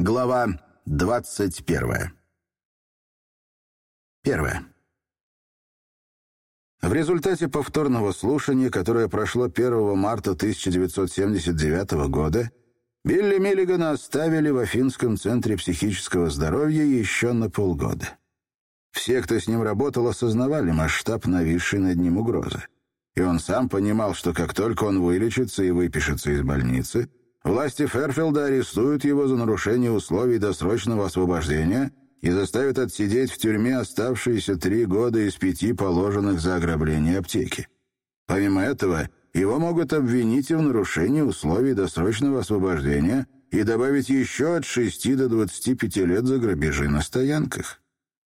Глава 21. Первое. В результате повторного слушания, которое прошло 1 марта 1979 года, Билли Миллигана оставили в Афинском центре психического здоровья еще на полгода. Все, кто с ним работал, осознавали масштаб нависшей над ним угрозы. И он сам понимал, что как только он вылечится и выпишется из больницы, власти Ферфилда арестуют его за нарушение условий досрочного освобождения и заставят отсидеть в тюрьме оставшиеся три года из пяти положенных за ограбление аптеки. Помимо этого, его могут обвинить и в нарушении условий досрочного освобождения и добавить еще от 6 до 25 лет за грабежи на стоянках.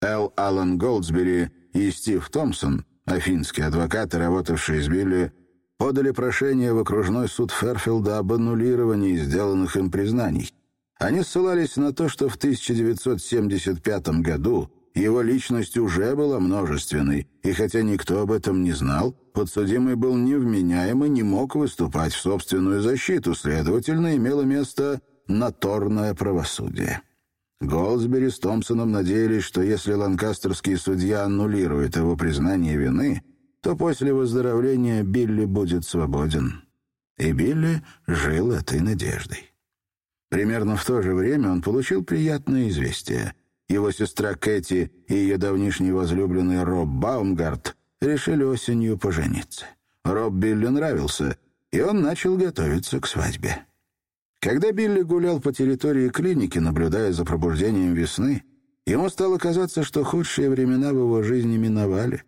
Эл Аллен Голдсбери и Стив Томпсон Афинские адвокаты, работавшие с Билли, подали прошение в окружной суд Ферфилда об аннулировании сделанных им признаний. Они ссылались на то, что в 1975 году его личность уже была множественной, и хотя никто об этом не знал, подсудимый был невменяем и не мог выступать в собственную защиту, следовательно, имело место наторное правосудие. Голдсбери с Томпсоном надеялись, что если ланкастерский судья аннулирует его признание вины, то после выздоровления Билли будет свободен. И Билли жил этой надеждой. Примерно в то же время он получил приятное известие. Его сестра Кэти и ее давнишний возлюбленный Роб Баумгарт решили осенью пожениться. Роб Билли нравился, и он начал готовиться к свадьбе. Когда Билли гулял по территории клиники, наблюдая за пробуждением весны, ему стало казаться, что худшие времена в его жизни миновали.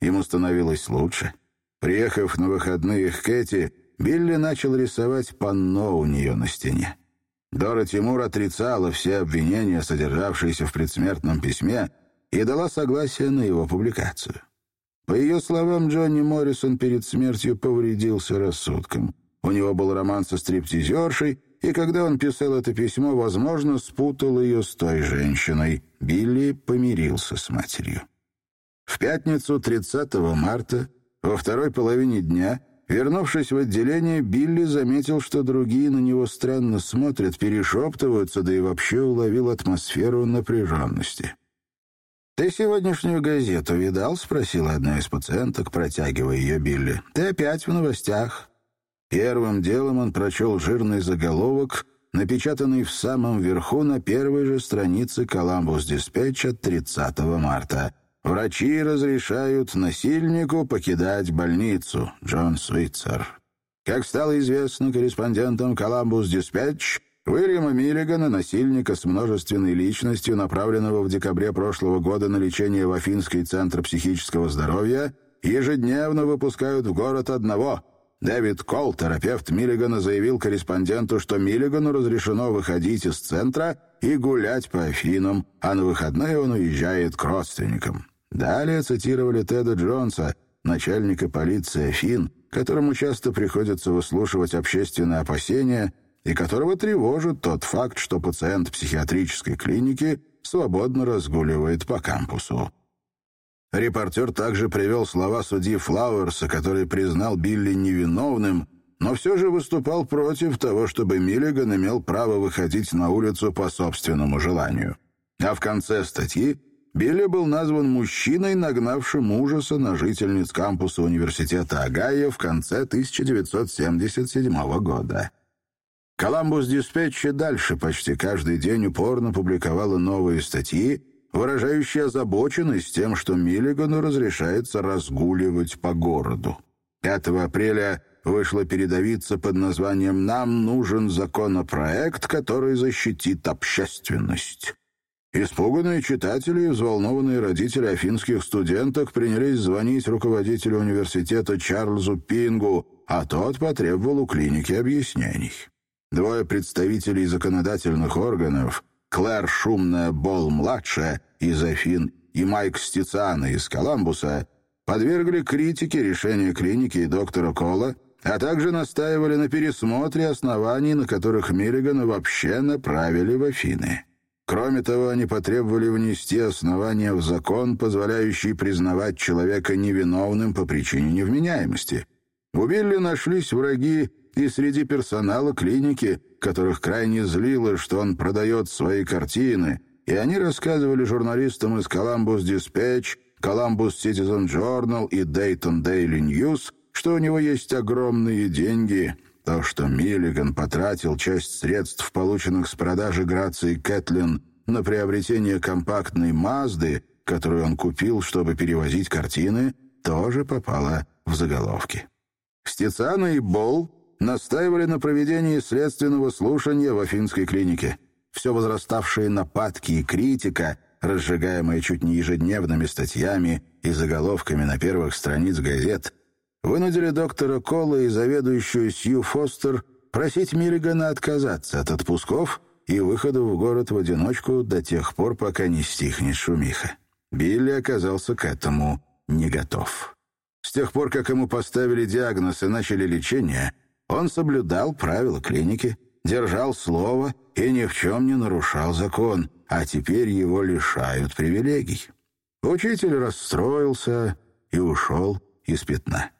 Ему становилось лучше. Приехав на выходные к Кэти, Билли начал рисовать панно у нее на стене. Дора Тимур отрицала все обвинения, содержавшиеся в предсмертном письме, и дала согласие на его публикацию. По ее словам, Джонни Моррисон перед смертью повредился рассудком. У него был роман со стриптизершей, и когда он писал это письмо, возможно, спутал ее с той женщиной. Билли помирился с матерью. В пятницу 30 марта, во второй половине дня, вернувшись в отделение, Билли заметил, что другие на него странно смотрят, перешептываются, да и вообще уловил атмосферу напряженности. «Ты сегодняшнюю газету видал?» — спросила одна из пациенток, протягивая ее Билли. «Ты опять в новостях?» Первым делом он прочел жирный заголовок, напечатанный в самом верху на первой же странице «Коламбус Диспетч» от 30 марта. «Врачи разрешают насильнику покидать больницу. Джон Свитцер». Как стало известно корреспондентам «Коламбус Диспетч», Уильяма Миллигана, насильника с множественной личностью, направленного в декабре прошлого года на лечение в Афинский центр психического здоровья, ежедневно выпускают в город одного — Дэвид Кол, терапевт Миллигана, заявил корреспонденту, что Миллигану разрешено выходить из центра и гулять по Афинам, а на выходные он уезжает к родственникам. Далее цитировали Теда Джонса, начальника полиции Афин, которому часто приходится выслушивать общественные опасения и которого тревожит тот факт, что пациент психиатрической клиники свободно разгуливает по кампусу. Репортер также привел слова судьи Флауэрса, который признал Билли невиновным, но все же выступал против того, чтобы Миллиган имел право выходить на улицу по собственному желанию. А в конце статьи Билли был назван мужчиной, нагнавшим ужаса на жительниц кампуса университета Огайо в конце 1977 года. «Коламбус Диспетч» дальше почти каждый день упорно публиковала новые статьи, выражающий озабоченность тем, что Миллигану разрешается разгуливать по городу. 5 апреля вышла передовица под названием «Нам нужен законопроект, который защитит общественность». Испуганные читатели и взволнованные родители афинских студенток принялись звонить руководителю университета Чарльзу Пингу, а тот потребовал у клиники объяснений. Двое представителей законодательных органов — Клэр Шумная Бол-младшая из Афин и Майк Стицана из Коламбуса подвергли критике решения клиники и доктора Кола, а также настаивали на пересмотре оснований, на которых Миллигана вообще направили в Афины. Кроме того, они потребовали внести основания в закон, позволяющий признавать человека невиновным по причине невменяемости. У Билли нашлись враги и среди персонала клиники, которых крайне злило, что он продает свои картины, и они рассказывали журналистам из Columbus Dispatch, Columbus Citizen Journal и Dayton Daily News, что у него есть огромные деньги, то, что Миллиган потратил часть средств, полученных с продажи Грации Кэтлин, на приобретение компактной Мазды, которую он купил, чтобы перевозить картины, тоже попало в заголовки. Стецана и Болл настаивали на проведении следственного слушания в Афинской клинике. Все возраставшие нападки и критика, разжигаемые чуть не ежедневными статьями и заголовками на первых страниц газет, вынудили доктора Колла и заведующую Сью Фостер просить Миллигана отказаться от отпусков и выхода в город в одиночку до тех пор, пока не стихнет шумиха. Билли оказался к этому не готов. С тех пор, как ему поставили диагноз и начали лечение, он соблюдал правила клиники, держал слово и ни в чем не нарушал закон, а теперь его лишают привилегий. Учитель расстроился и ушел из пятна.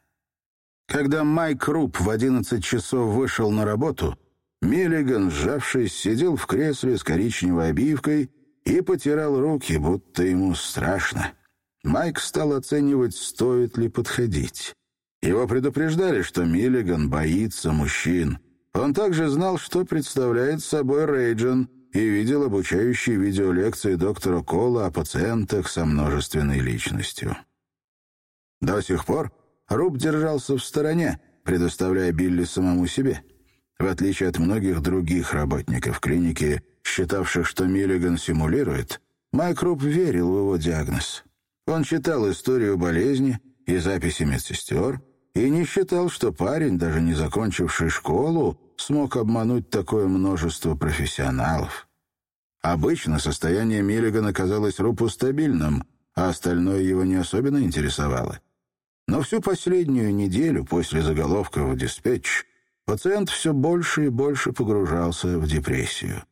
Когда Майк Руб в одиннадцать часов вышел на работу, Миллиган, сжавшись, сидел в кресле с коричневой обивкой и потирал руки, будто ему страшно. Майк стал оценивать, стоит ли подходить. Его предупреждали, что Миллиган боится мужчин. Он также знал, что представляет собой Рейджин, и видел обучающие видеолекции доктора Кола о пациентах со множественной личностью. До сих пор Руб держался в стороне, предоставляя Билли самому себе. В отличие от многих других работников клиники, считавших, что Миллиган симулирует, Майк Руб верил в его диагноз. Он читал историю болезни и записи медсестер и не считал, что парень, даже не закончивший школу, смог обмануть такое множество профессионалов. Обычно состояние Миллигана казалось Рупу стабильным, а остальное его не особенно интересовало. Но всю последнюю неделю после заголовка в «Диспетч» пациент все больше и больше погружался в депрессию.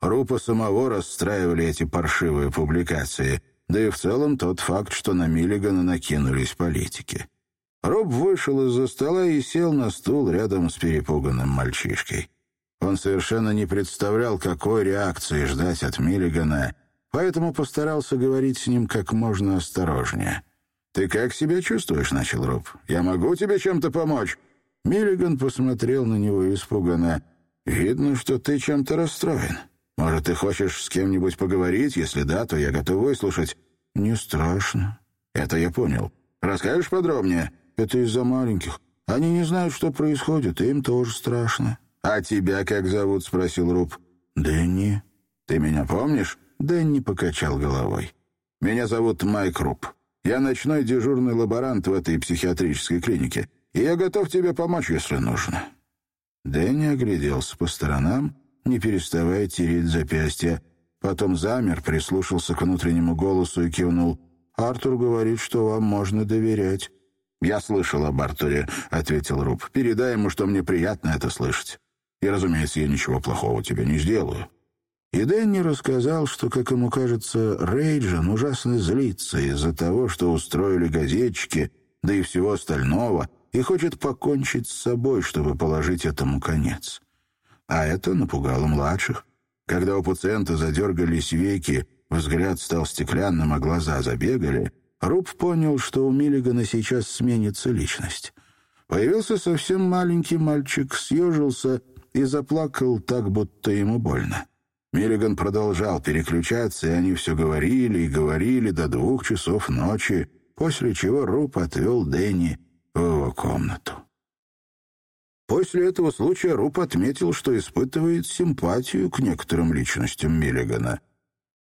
Рупа самого расстраивали эти паршивые публикации, да и в целом тот факт, что на Миллигана накинулись политики. Роб вышел из-за стола и сел на стул рядом с перепуганным мальчишкой. Он совершенно не представлял, какой реакции ждать от Миллигана, поэтому постарался говорить с ним как можно осторожнее — «Ты как себя чувствуешь?» — начал Роб. «Я могу тебе чем-то помочь?» Миллиган посмотрел на него испуганно. «Видно, что ты чем-то расстроен. Может, ты хочешь с кем-нибудь поговорить? Если да, то я готов выслушать». «Не страшно». «Это я понял. Расскажешь подробнее?» «Это из-за маленьких. Они не знают, что происходит, им тоже страшно». «А тебя как зовут?» — спросил Руб. «Дэнни». «Ты меня помнишь?» Дэнни покачал головой. «Меня зовут Майк Руб. Я ночной дежурный лаборант в этой психиатрической клинике, и я готов тебе помочь, если нужно». Дэнни огляделся по сторонам, не переставая тереть запястья. Потом замер, прислушался к внутреннему голосу и кивнул. «Артур говорит, что вам можно доверять». «Я слышал об Артуре», — ответил Руб. «Передай ему, что мне приятно это слышать. И, разумеется, я ничего плохого тебе не сделаю. И Дэнни рассказал, что, как ему кажется, Рейджин ужасно злится из-за того, что устроили газетчики, да и всего остального, и хочет покончить с собой, чтобы положить этому конец. А это напугало младших. Когда у пациента задергались веки, взгляд стал стеклянным, а глаза забегали, Руб понял, что у Миллигана сейчас сменится личность. Появился совсем маленький мальчик, съежился и заплакал так, будто ему больно. Миллиган продолжал переключаться, и они все говорили и говорили до двух часов ночи, после чего Руб отвел Дэнни в его комнату. После этого случая Руб отметил, что испытывает симпатию к некоторым личностям Миллигана.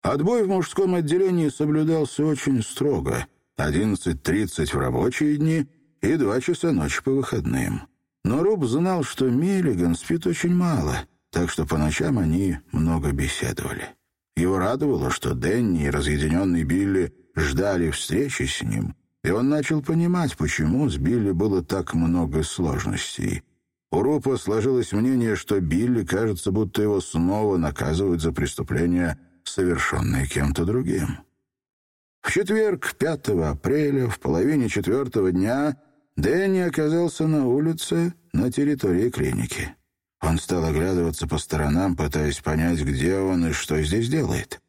Отбой в мужском отделении соблюдался очень строго — 11.30 в рабочие дни и 2 часа ночи по выходным. Но Руб знал, что Миллиган спит очень мало — так что по ночам они много беседовали. Его радовало, что Дэнни и разъединенный Билли ждали встречи с ним, и он начал понимать, почему с Билли было так много сложностей. У Рупа сложилось мнение, что Билли кажется, будто его снова наказывают за преступления, совершенные кем-то другим. В четверг, 5 апреля, в половине четвертого дня, Дэнни оказался на улице, на территории клиники. Он стал оглядываться по сторонам, пытаясь понять, где он и что здесь делает.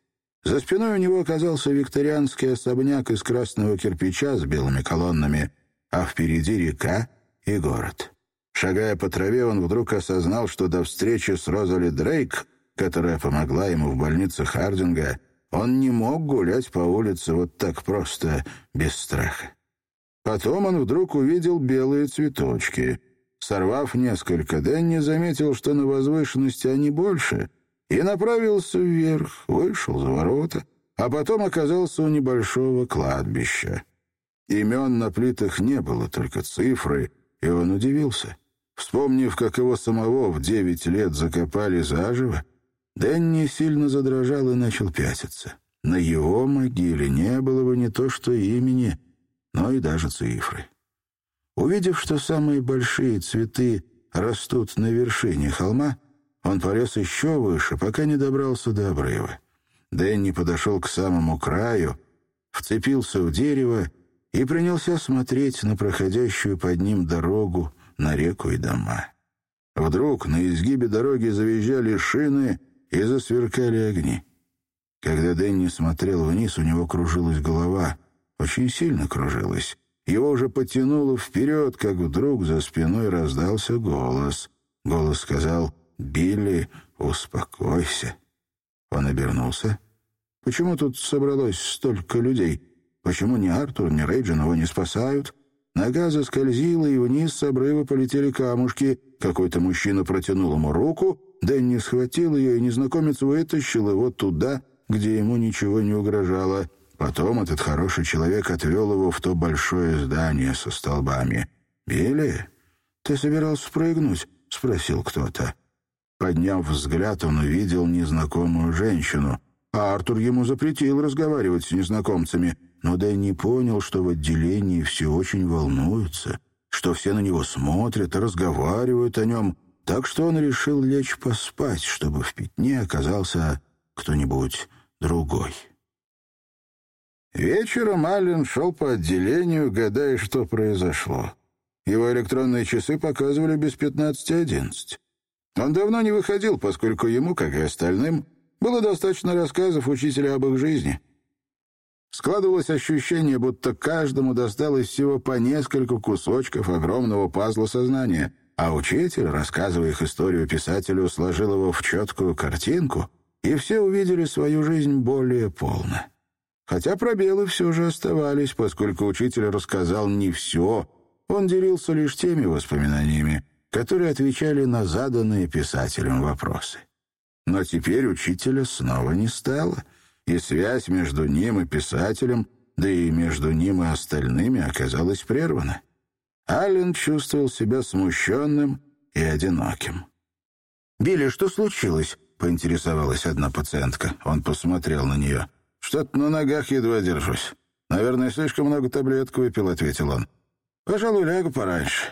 За спиной у него оказался викторианский особняк из красного кирпича с белыми колоннами, а впереди река и город. Шагая по траве, он вдруг осознал, что до встречи с Розали Дрейк, которая помогла ему в больнице Хардинга, он не мог гулять по улице вот так просто, без страха. Потом он вдруг увидел белые цветочки. Сорвав несколько, Дэнни заметил, что на возвышенности они больше, и направился вверх, вышел за ворота, а потом оказался у небольшого кладбища. Имен на плитах не было, только цифры, и он удивился. Вспомнив, как его самого в девять лет закопали заживо, Дэнни сильно задрожал и начал пятиться. На его могиле не было бы не то что имени, но и даже цифры. Увидев, что самые большие цветы растут на вершине холма, он полез еще выше, пока не добрался до обрыва. Дэнни подошел к самому краю, вцепился в дерево и принялся смотреть на проходящую под ним дорогу, на реку и дома. Вдруг на изгибе дороги завизжали шины и засверкали огни. Когда Дэнни смотрел вниз, у него кружилась голова, очень сильно кружилась. Его уже потянуло вперед, как вдруг за спиной раздался голос. Голос сказал «Билли, успокойся». Он обернулся. «Почему тут собралось столько людей? Почему ни Артур, ни Рейджин его не спасают?» Нога заскользила, и вниз с обрыва полетели камушки. Какой-то мужчина протянул ему руку, Дэнни схватил ее, и незнакомец вытащил его туда, где ему ничего не угрожало. Потом этот хороший человек отвел его в то большое здание со столбами. «Билли, ты собирался прыгнуть?» — спросил кто-то. Подняв взгляд, он увидел незнакомую женщину. А Артур ему запретил разговаривать с незнакомцами — но Дэнни понял, что в отделении все очень волнуются, что все на него смотрят и разговаривают о нем, так что он решил лечь поспать, чтобы в пятне оказался кто-нибудь другой. Вечером Аллен шел по отделению, гадая, что произошло. Его электронные часы показывали без пятнадцати одиннадцать. Он давно не выходил, поскольку ему, как и остальным, было достаточно рассказов учителя об их жизни — Складывалось ощущение, будто каждому досталось всего по несколько кусочков огромного пазла сознания, а учитель, рассказывая их историю писателю, сложил его в четкую картинку, и все увидели свою жизнь более полно. Хотя пробелы все же оставались, поскольку учитель рассказал не все, он делился лишь теми воспоминаниями, которые отвечали на заданные писателем вопросы. Но теперь учителя снова не стало — и связь между ним и писателем, да и между ним и остальными оказалась прервана. Аллен чувствовал себя смущенным и одиноким. «Билли, что случилось?» — поинтересовалась одна пациентка. Он посмотрел на нее. «Что-то на ногах едва держусь. Наверное, слишком много таблеток выпил», — ответил он. «Пожалуй, лягу пораньше».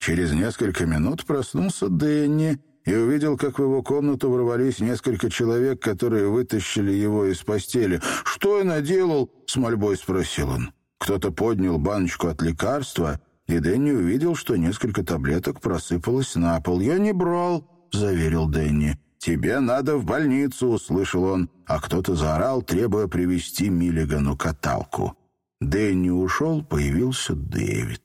Через несколько минут проснулся Дэнни и увидел, как в его комнату ворвались несколько человек, которые вытащили его из постели. «Что я наделал?» — с мольбой спросил он. Кто-то поднял баночку от лекарства, и Дэнни увидел, что несколько таблеток просыпалось на пол. «Я не брал», — заверил Дэнни. «Тебе надо в больницу», — услышал он, а кто-то заорал, требуя привести Миллигану каталку. Дэнни ушел, появился Дэвид.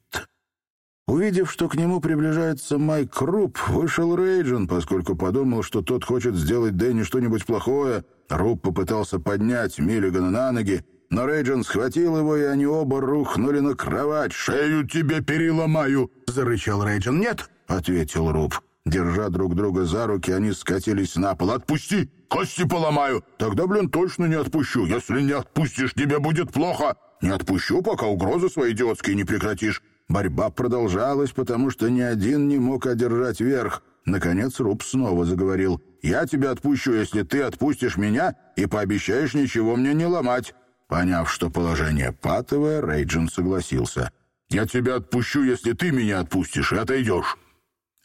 Увидев, что к нему приближается Майк Руб, вышел Рейджин, поскольку подумал, что тот хочет сделать Дэнни что-нибудь плохое. Руб попытался поднять Миллигана на ноги, но Рейджин схватил его, и они оба рухнули на кровать. «Шею тебе переломаю!» — зарычал Рейджин. «Нет!» — ответил Руб. Держа друг друга за руки, они скатились на пол. «Отпусти! Кости поломаю!» «Тогда, блин, точно не отпущу. Если не отпустишь, тебе будет плохо!» «Не отпущу, пока угрозы свои идиотские не прекратишь!» Борьба продолжалась, потому что ни один не мог одержать верх. Наконец Руб снова заговорил. «Я тебя отпущу, если ты отпустишь меня и пообещаешь ничего мне не ломать». Поняв, что положение патовое, Рейджин согласился. «Я тебя отпущу, если ты меня отпустишь и отойдешь».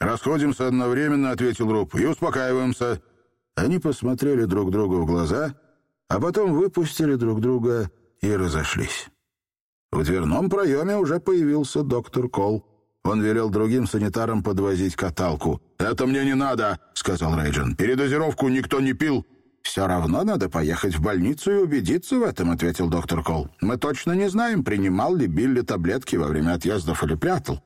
«Расходимся одновременно», — ответил Руб, — «и успокаиваемся». Они посмотрели друг другу в глаза, а потом выпустили друг друга и разошлись. В дверном проеме уже появился доктор Кол. Он велел другим санитарам подвозить каталку. «Это мне не надо», — сказал Рейджин. «Передозировку никто не пил». «Все равно надо поехать в больницу и убедиться в этом», — ответил доктор Кол. «Мы точно не знаем, принимал ли Билли таблетки во время отъездов или прятал.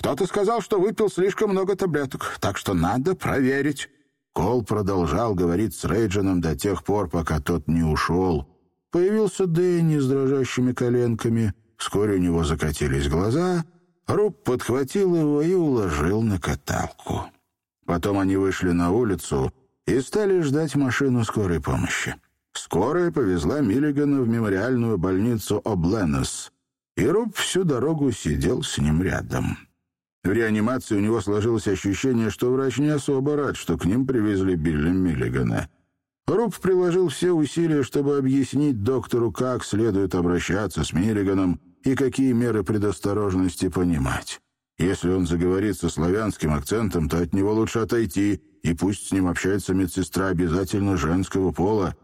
Кто-то сказал, что выпил слишком много таблеток, так что надо проверить». Кол продолжал говорить с Рейджином до тех пор, пока тот не ушел. Появился Дэнни с дрожащими коленками. Вскоре у него закатились глаза — Руб подхватил его и уложил на каталку. Потом они вышли на улицу и стали ждать машину скорой помощи. Скорая повезла Миллигана в мемориальную больницу Обленес, и Руб всю дорогу сидел с ним рядом. В реанимации у него сложилось ощущение, что врач не особо рад, что к ним привезли Билли Миллигана. Руб приложил все усилия, чтобы объяснить доктору, как следует обращаться с Миллиганом, и какие меры предосторожности понимать. Если он заговорит со славянским акцентом, то от него лучше отойти, и пусть с ним общается медсестра обязательно женского пола.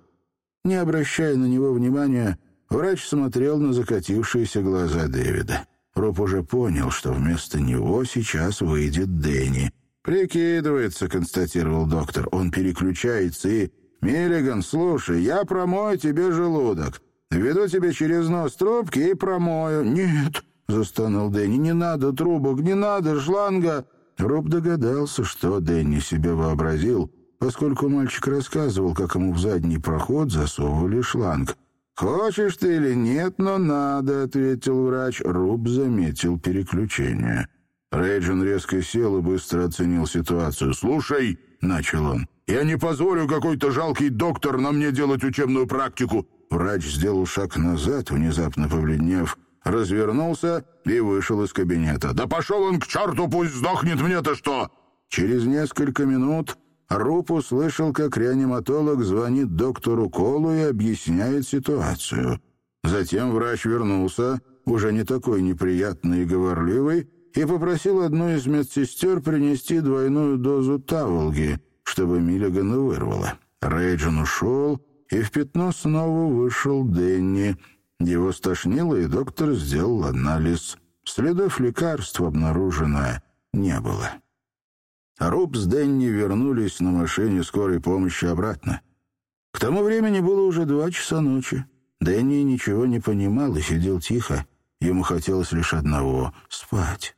Не обращая на него внимания, врач смотрел на закатившиеся глаза Дэвида. Роб уже понял, что вместо него сейчас выйдет Дэнни. «Прикидывается», — констатировал доктор. «Он переключается и...» «Миллиган, слушай, я промою тебе желудок. Веду тебя через нос трубки и промою». «Нет», — застонал Дэнни, — «не надо трубок, не надо шланга». Роб догадался, что Дэнни себе вообразил, поскольку мальчик рассказывал, как ему в задний проход засовывали шланг. «Хочешь ты или нет, но надо», — ответил врач. Руб заметил переключение. Рейджин резко сел и быстро оценил ситуацию. «Слушай», — начал он, — «я не позволю какой-то жалкий доктор на мне делать учебную практику. Врач сделал шаг назад, внезапно побледнев, развернулся и вышел из кабинета. «Да пошел он к черту, пусть сдохнет мне-то что!» Через несколько минут Руп услышал, как реаниматолог звонит доктору Колу и объясняет ситуацию. Затем врач вернулся, уже не такой неприятный и говорливый, и попросил одну из медсестер принести двойную дозу таволги, чтобы Миллигана вырвало. Рейджин ушел, и в пятно снова вышел Дэнни. Его стошнило, и доктор сделал анализ. Следов лекарства обнаружено не было. Руб с Дэнни вернулись на машине скорой помощи обратно. К тому времени было уже два часа ночи. Дэнни ничего не понимал и сидел тихо. Ему хотелось лишь одного — спать.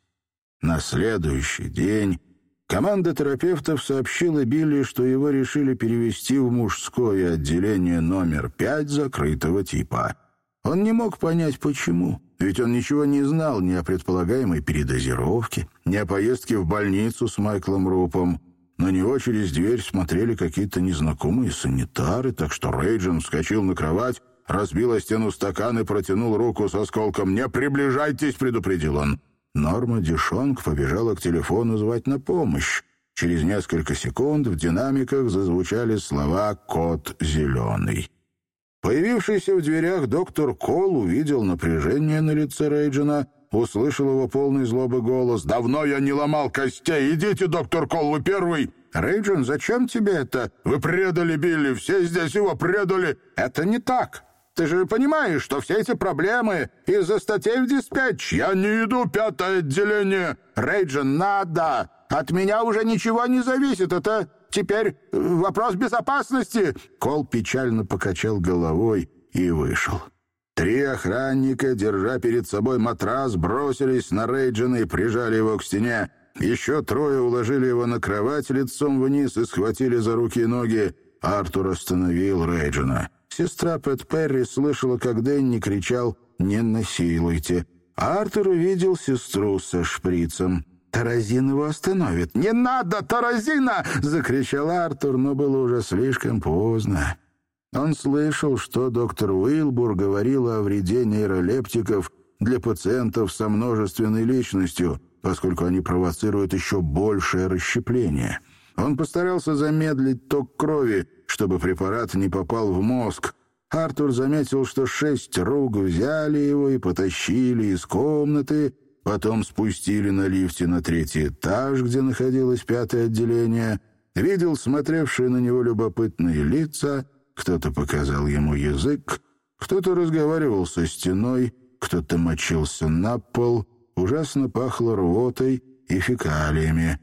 На следующий день Команда терапевтов сообщила Билли, что его решили перевести в мужское отделение номер пять закрытого типа. Он не мог понять, почему, ведь он ничего не знал ни о предполагаемой передозировке, ни о поездке в больницу с Майклом Рупом. На него через дверь смотрели какие-то незнакомые санитары, так что Рейджин вскочил на кровать, разбил о стену стакан и протянул руку с осколком. «Не приближайтесь!» — предупредил он. Норма Дишонг побежала к телефону звать на помощь. Через несколько секунд в динамиках зазвучали слова «Кот зеленый». Появившийся в дверях доктор Кол увидел напряжение на лице Рейджина, услышал его полный злобы голос. «Давно я не ломал костей! Идите, доктор Кол, вы первый!» «Рейджин, зачем тебе это?» «Вы предали Билли, все здесь его предали!» «Это не так!» Ты же понимаешь, что все эти проблемы из-за статей в диспетч. Я не иду пятое отделение. Рейджин, надо. От меня уже ничего не зависит. Это теперь вопрос безопасности. Кол печально покачал головой и вышел. Три охранника, держа перед собой матрас, бросились на Рейджина и прижали его к стене. Еще трое уложили его на кровать лицом вниз и схватили за руки и ноги. Артур остановил Рейджина. Сестра Пэт Перри слышала, как Дэнни кричал «Не насилуйте». Артур увидел сестру со шприцем. «Таразин его остановит». «Не надо, Таразина!» — закричал Артур, но было уже слишком поздно. Он слышал, что доктор Уилбур говорил о вреде нейролептиков для пациентов со множественной личностью, поскольку они провоцируют еще большее расщепление. Он постарался замедлить ток крови, чтобы препарат не попал в мозг. Артур заметил, что шесть рук взяли его и потащили из комнаты, потом спустили на лифте на третий этаж, где находилось пятое отделение, видел смотревшие на него любопытные лица, кто-то показал ему язык, кто-то разговаривал со стеной, кто-то мочился на пол. ужасно пахло рвотой и фекалиями.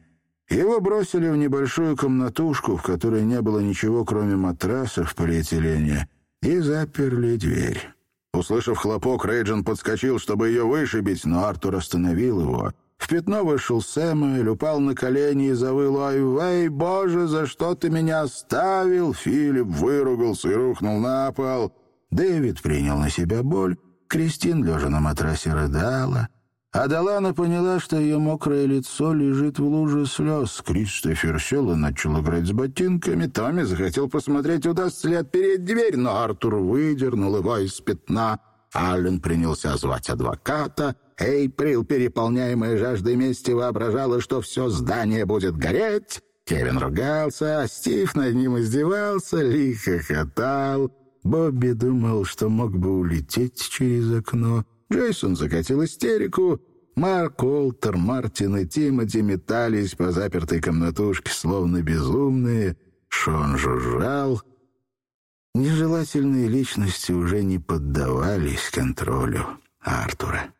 Его бросили в небольшую комнатушку, в которой не было ничего, кроме матраса в полиэтилене, и заперли дверь. Услышав хлопок, Рейджин подскочил, чтобы ее вышибить, но Артур остановил его. В пятно вышел Сэмюэль, упал на колени и завыл «Ой, вей, боже, за что ты меня оставил?» Филипп выругался и рухнул на пол. Дэвид принял на себя боль. Кристин, лежа на матрасе, рыдала. А Далана поняла, что ее мокрое лицо лежит в луже слез. Кристофер сел и начал играть с ботинками. Томми захотел посмотреть, удастся ли отпереть дверь, но Артур выдернул его из пятна. Аллен принялся звать адвоката. Эйприл, переполняемая жаждой мести, воображала, что все здание будет гореть. Кевин ругался, а Стив над ним издевался, лихо хохотал. Бобби думал, что мог бы улететь через окно. Джейсон закатил истерику. Марк, Олтер, Мартин и Тимоти метались по запертой комнатушке, словно безумные. Шон жужжал. Нежелательные личности уже не поддавались контролю Артура.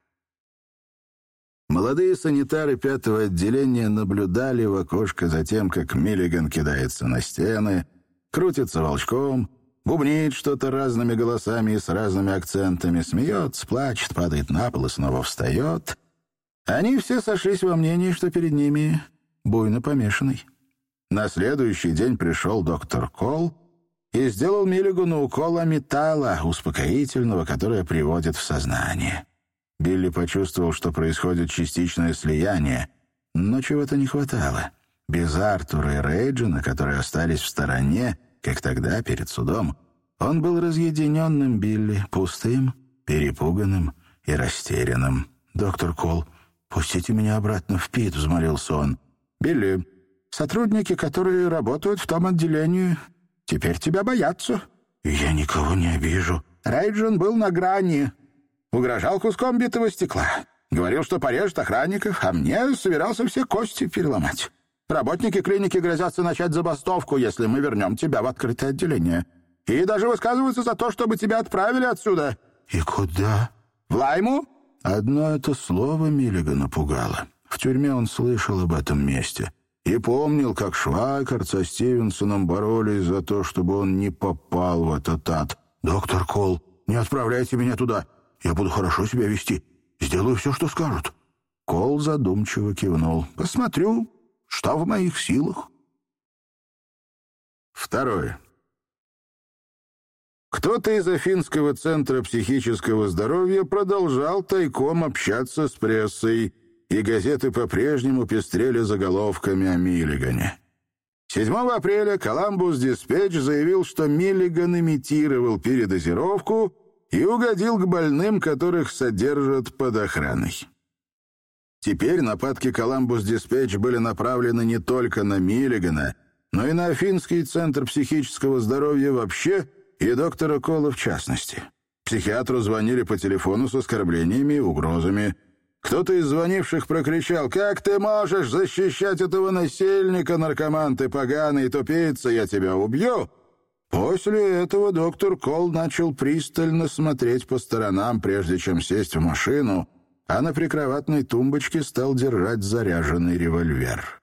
Молодые санитары пятого отделения наблюдали в окошко за тем, как Миллиган кидается на стены, крутится волчком, бубнит что-то разными голосами и с разными акцентами, смеется, плачет, падает на пол и снова встает. Они все сошлись во мнении, что перед ними буйно помешанный. На следующий день пришел доктор Кол и сделал Миллигану укол металла, успокоительного, которое приводит в сознание. Билли почувствовал, что происходит частичное слияние, но чего-то не хватало. Без Артура и Рейджина, которые остались в стороне, как тогда, перед судом, он был разъединенным Билли, пустым, перепуганным и растерянным. «Доктор Кол, пустите меня обратно в Пит», — взмолился он. «Билли, сотрудники, которые работают в том отделении, теперь тебя боятся». «Я никого не обижу». Рейджин был на грани. Угрожал куском битого стекла. Говорил, что порежет охранников, а мне собирался все кости переломать. Работники клиники грозятся начать забастовку, если мы вернем тебя в открытое отделение. И даже высказываются за то, чтобы тебя отправили отсюда». «И куда?» «В Лайму». Одно это слово Миллигана пугало. В тюрьме он слышал об этом месте и помнил, как Швайкарт со Стивенсоном боролись за то, чтобы он не попал в этот ад. «Доктор Кол, не отправляйте меня туда. Я буду хорошо себя вести. Сделаю все, что скажут». Кол задумчиво кивнул. «Посмотрю, что в моих силах. Второе. Кто-то из Афинского центра психического здоровья продолжал тайком общаться с прессой, и газеты по-прежнему пестрели заголовками о Миллигане. 7 апреля «Коламбус Диспетч» заявил, что Миллиган имитировал передозировку и угодил к больным, которых содержат под охраной. Теперь нападки «Коламбус Диспетч» были направлены не только на Миллигана, но и на Афинский центр психического здоровья вообще и доктора Кола в частности. Психиатру звонили по телефону с оскорблениями и угрозами. Кто-то из звонивших прокричал «Как ты можешь защищать этого насильника, наркоман ты поганый, тупица, я тебя убью!» После этого доктор Кол начал пристально смотреть по сторонам, прежде чем сесть в машину — а на прикроватной тумбочке стал держать заряженный револьвер.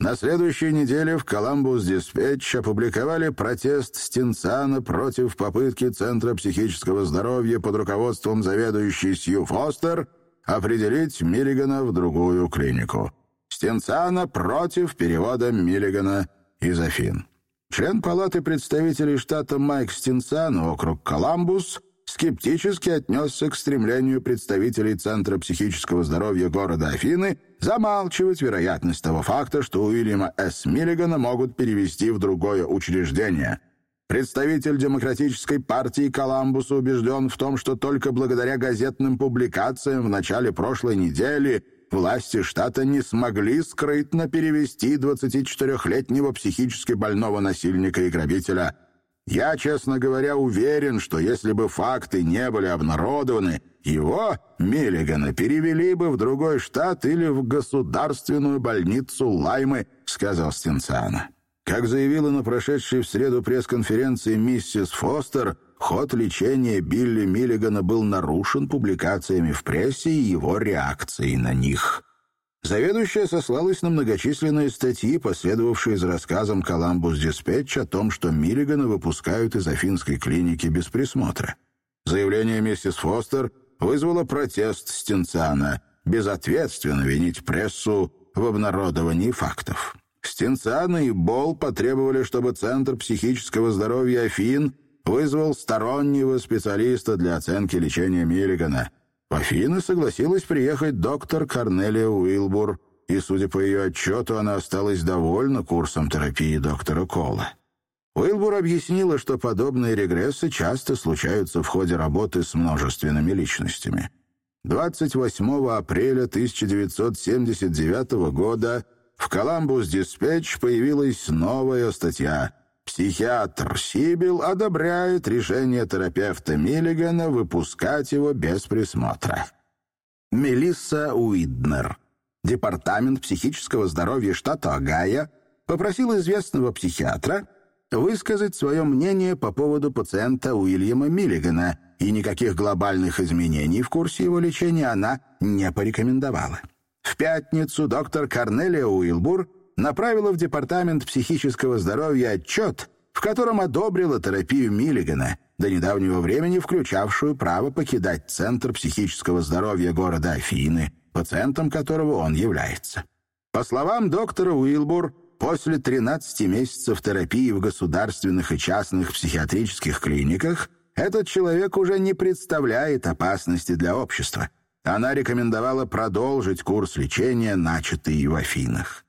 На следующей неделе в «Коламбус Диспетч» опубликовали протест Стенсана против попытки Центра психического здоровья под руководством заведующей Сью Фостер определить Миллигана в другую клинику. Стенсана против перевода Миллигана из Афин. Член Палаты представителей штата Майк Стенсан, округ Коламбус, скептически отнесся к стремлению представителей Центра психического здоровья города Афины замалчивать вероятность того факта, что Уильяма С. Миллигана могут перевести в другое учреждение. Представитель Демократической партии Коламбуса убежден в том, что только благодаря газетным публикациям в начале прошлой недели власти штата не смогли скрытно перевести 24-летнего психически больного насильника и грабителя – я, честно говоря, уверен, что если бы факты не были обнародованы, его, Миллигана, перевели бы в другой штат или в государственную больницу Лаймы, сказал Стенциана. Как заявила на прошедшей в среду пресс-конференции миссис Фостер, ход лечения Билли Миллигана был нарушен публикациями в прессе и его реакцией на них. Заведующая сослалась на многочисленные статьи, последовавшие за рассказом «Коламбус Диспетч» о том, что Миллигана выпускают из афинской клиники без присмотра. Заявление миссис Фостер вызвало протест Стенциана безответственно винить прессу в обнародовании фактов. Стенциан и Бол потребовали, чтобы Центр психического здоровья Афин вызвал стороннего специалиста для оценки лечения Миллигана. Афины согласилась приехать доктор Корнелия Уилбур, и, судя по ее отчету, она осталась довольна курсом терапии доктора Кола. Уилбур объяснила, что подобные регрессы часто случаются в ходе работы с множественными личностями. 28 апреля 1979 года в «Коламбус Диспетч» появилась новая статья Психиатр Сибил одобряет решение терапевта Миллигана выпускать его без присмотра. Мелисса Уиднер, Департамент психического здоровья штата Огайо, попросил известного психиатра высказать свое мнение по поводу пациента Уильяма Миллигана, и никаких глобальных изменений в курсе его лечения она не порекомендовала. В пятницу доктор Корнелия Уилбур направила в Департамент психического здоровья отчет, в котором одобрила терапию Миллигана, до недавнего времени включавшую право покидать Центр психического здоровья города Афины, пациентом которого он является. По словам доктора Уилбур, после 13 месяцев терапии в государственных и частных психиатрических клиниках этот человек уже не представляет опасности для общества. Она рекомендовала продолжить курс лечения, начатый в Афинах.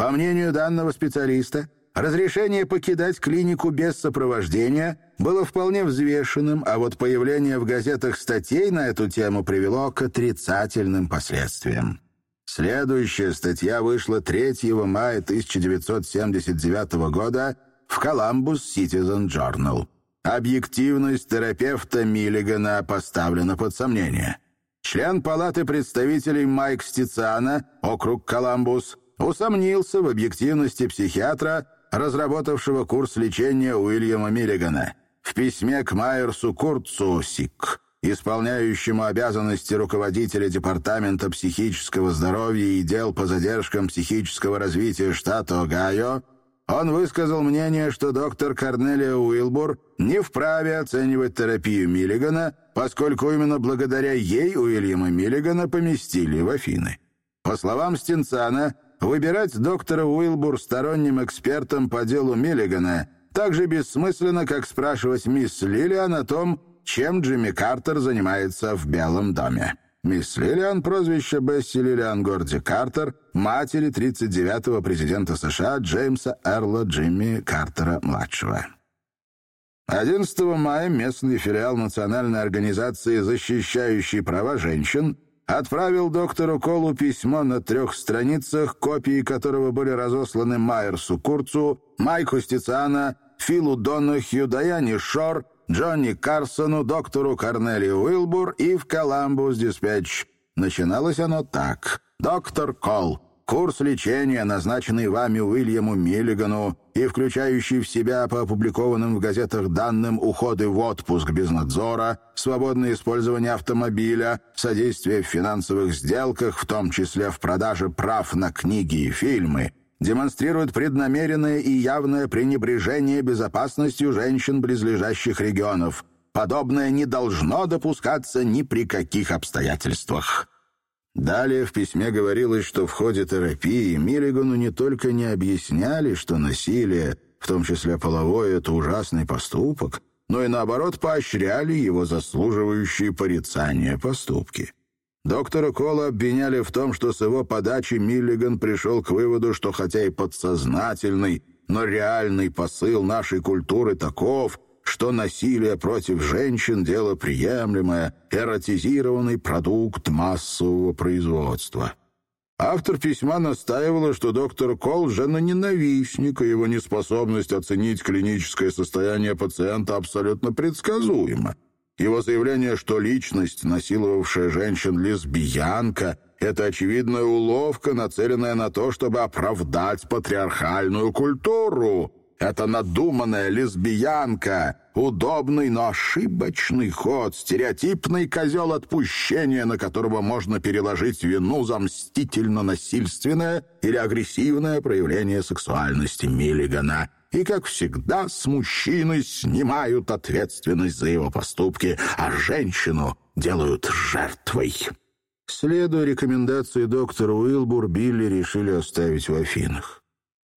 По мнению данного специалиста, разрешение покидать клинику без сопровождения было вполне взвешенным, а вот появление в газетах статей на эту тему привело к отрицательным последствиям. Следующая статья вышла 3 мая 1979 года в Columbus Citizen Journal. Объективность терапевта Миллигана поставлена под сомнение. Член Палаты представителей Майк Стициана, округ Коламбус, усомнился в объективности психиатра, разработавшего курс лечения Уильяма Миллигана. В письме к Майерсу Курцу СИК, исполняющему обязанности руководителя Департамента психического здоровья и дел по задержкам психического развития штата Огайо, он высказал мнение, что доктор Корнелия Уилбур не вправе оценивать терапию Миллигана, поскольку именно благодаря ей Уильяма Миллигана поместили в Афины. По словам Стенцана, Выбирать доктора Уилбур сторонним экспертом по делу Миллигана так же бессмысленно, как спрашивать мисс Лилиан о том, чем Джимми Картер занимается в Белом доме. Мисс Лилиан, прозвище Бесси Лилиан Горди Картер, матери 39-го президента США Джеймса Эрла Джимми Картера-младшего. 11 мая местный филиал Национальной организации, защищающей права женщин, отправил доктору Колу письмо на трех страницах, копии которого были разосланы Майерсу Курцу, Майку Стициана, Филу Донахью, Даяне Шор, Джонни Карсону, доктору Корнелию Уилбур и в Коламбус Диспетч. Начиналось оно так. «Доктор Кол, Курс лечения, назначенный вами Уильяму Миллигану и включающий в себя по опубликованным в газетах данным уходы в отпуск без надзора, свободное использование автомобиля, содействие в финансовых сделках, в том числе в продаже прав на книги и фильмы, демонстрирует преднамеренное и явное пренебрежение безопасностью женщин близлежащих регионов. Подобное не должно допускаться ни при каких обстоятельствах. Далее в письме говорилось, что в ходе терапии Миллигану не только не объясняли, что насилие, в том числе половое, это ужасный поступок, но и наоборот поощряли его заслуживающие порицания поступки. Доктора Кола обвиняли в том, что с его подачи Миллиган пришел к выводу, что хотя и подсознательный, но реальный посыл нашей культуры таков — что насилие против женщин – дело приемлемое, эротизированный продукт массового производства. Автор письма настаивала, что доктор Кол – жена-ненавистник, и его неспособность оценить клиническое состояние пациента абсолютно предсказуема. Его заявление, что личность, насиловавшая женщин лесбиянка, это очевидная уловка, нацеленная на то, чтобы оправдать патриархальную культуру – Это надуманная лесбиянка, удобный, но ошибочный ход, стереотипный козел отпущения, на которого можно переложить вину за мстительно-насильственное или агрессивное проявление сексуальности Миллигана. И, как всегда, с мужчины снимают ответственность за его поступки, а женщину делают жертвой. Следуя рекомендации доктора Уилбур, Билли решили оставить в Афинах.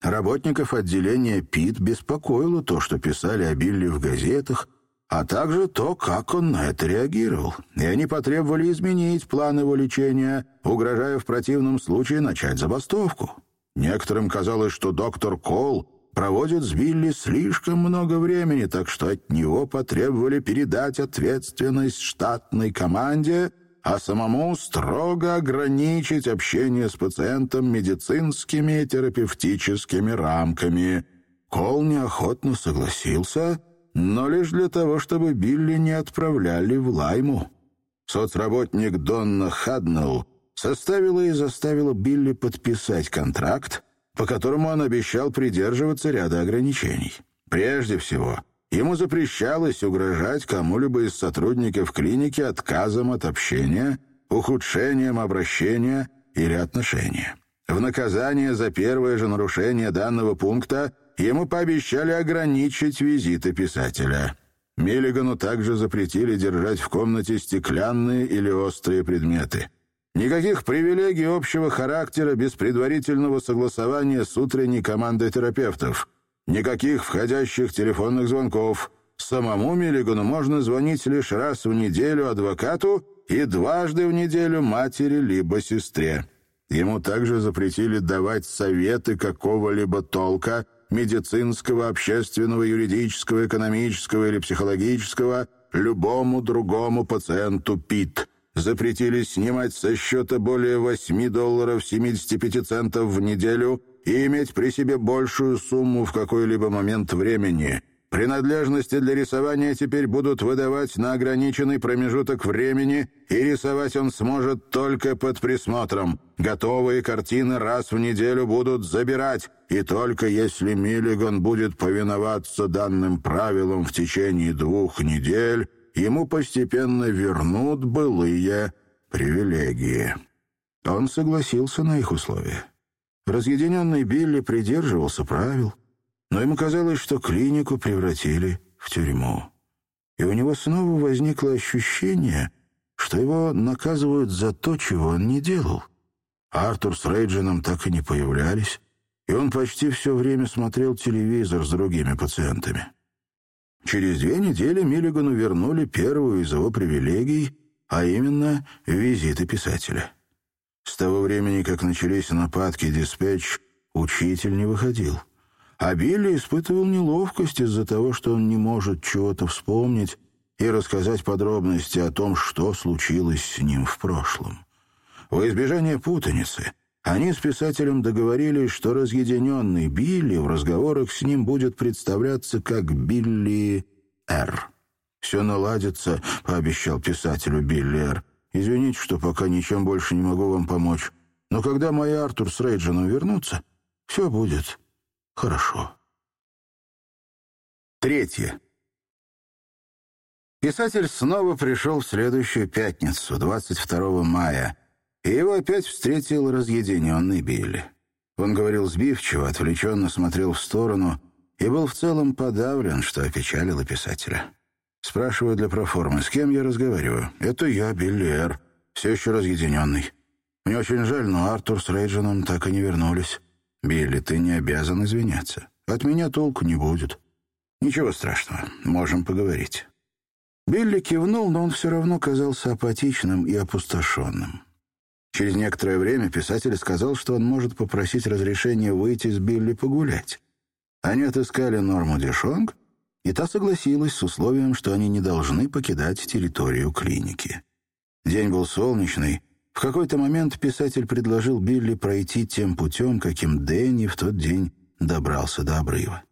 Работников отделения ПИТ беспокоило то, что писали о Билли в газетах, а также то, как он на это реагировал. И они потребовали изменить план его лечения, угрожая в противном случае начать забастовку. Некоторым казалось, что доктор Кол проводит с Билли слишком много времени, так что от него потребовали передать ответственность штатной команде — а самому строго ограничить общение с пациентом медицинскими и терапевтическими рамками. Кол неохотно согласился, но лишь для того, чтобы Билли не отправляли в Лайму. Соцработник Донна Хаднелл составила и заставила Билли подписать контракт, по которому он обещал придерживаться ряда ограничений. Прежде всего — Ему запрещалось угрожать кому-либо из сотрудников клиники отказом от общения, ухудшением обращения или отношения. В наказание за первое же нарушение данного пункта ему пообещали ограничить визиты писателя. Миллигану также запретили держать в комнате стеклянные или острые предметы. Никаких привилегий общего характера без предварительного согласования с утренней командой терапевтов – Никаких входящих телефонных звонков. Самому Миллигану можно звонить лишь раз в неделю адвокату и дважды в неделю матери либо сестре. Ему также запретили давать советы какого-либо толка, медицинского, общественного, юридического, экономического или психологического, любому другому пациенту ПИТ. Запретили снимать со счета более 8 долларов 75 центов в неделю – и иметь при себе большую сумму в какой-либо момент времени. Принадлежности для рисования теперь будут выдавать на ограниченный промежуток времени, и рисовать он сможет только под присмотром. Готовые картины раз в неделю будут забирать, и только если Миллиган будет повиноваться данным правилам в течение двух недель, ему постепенно вернут былые привилегии. Он согласился на их условия. Разъединенный Билли придерживался правил, но ему казалось, что клинику превратили в тюрьму. И у него снова возникло ощущение, что его наказывают за то, чего он не делал. Артур с Рейджином так и не появлялись, и он почти все время смотрел телевизор с другими пациентами. Через две недели Миллигану вернули первую из его привилегий, а именно визиты писателя. С того времени, как начались нападки диспетч, учитель не выходил. А Билли испытывал неловкость из-за того, что он не может чего-то вспомнить и рассказать подробности о том, что случилось с ним в прошлом. Во избежание путаницы они с писателем договорились, что разъединенный Билли в разговорах с ним будет представляться как Билли Р. «Все наладится», — пообещал писателю Билли Р. Извините, что пока ничем больше не могу вам помочь. Но когда мои Артур с Рейджином вернутся, все будет хорошо. Третье. Писатель снова пришел в следующую пятницу, 22 мая, и его опять встретил разъединенный Билли. Он говорил сбивчиво, отвлеченно смотрел в сторону и был в целом подавлен, что опечалило писателя. Спрашиваю для проформы, с кем я разговариваю. Это я, Билли Эр, все еще разъединенный. Мне очень жаль, но Артур с Рейджином так и не вернулись. Билли, ты не обязан извиняться. От меня толку не будет. Ничего страшного, можем поговорить. Билли кивнул, но он все равно казался апатичным и опустошенным. Через некоторое время писатель сказал, что он может попросить разрешения выйти с Билли погулять. Они отыскали Норму Дешонг, и та согласилась с условием, что они не должны покидать территорию клиники. День был солнечный. В какой-то момент писатель предложил Билли пройти тем путем, каким Дэнни в тот день добрался до обрыва.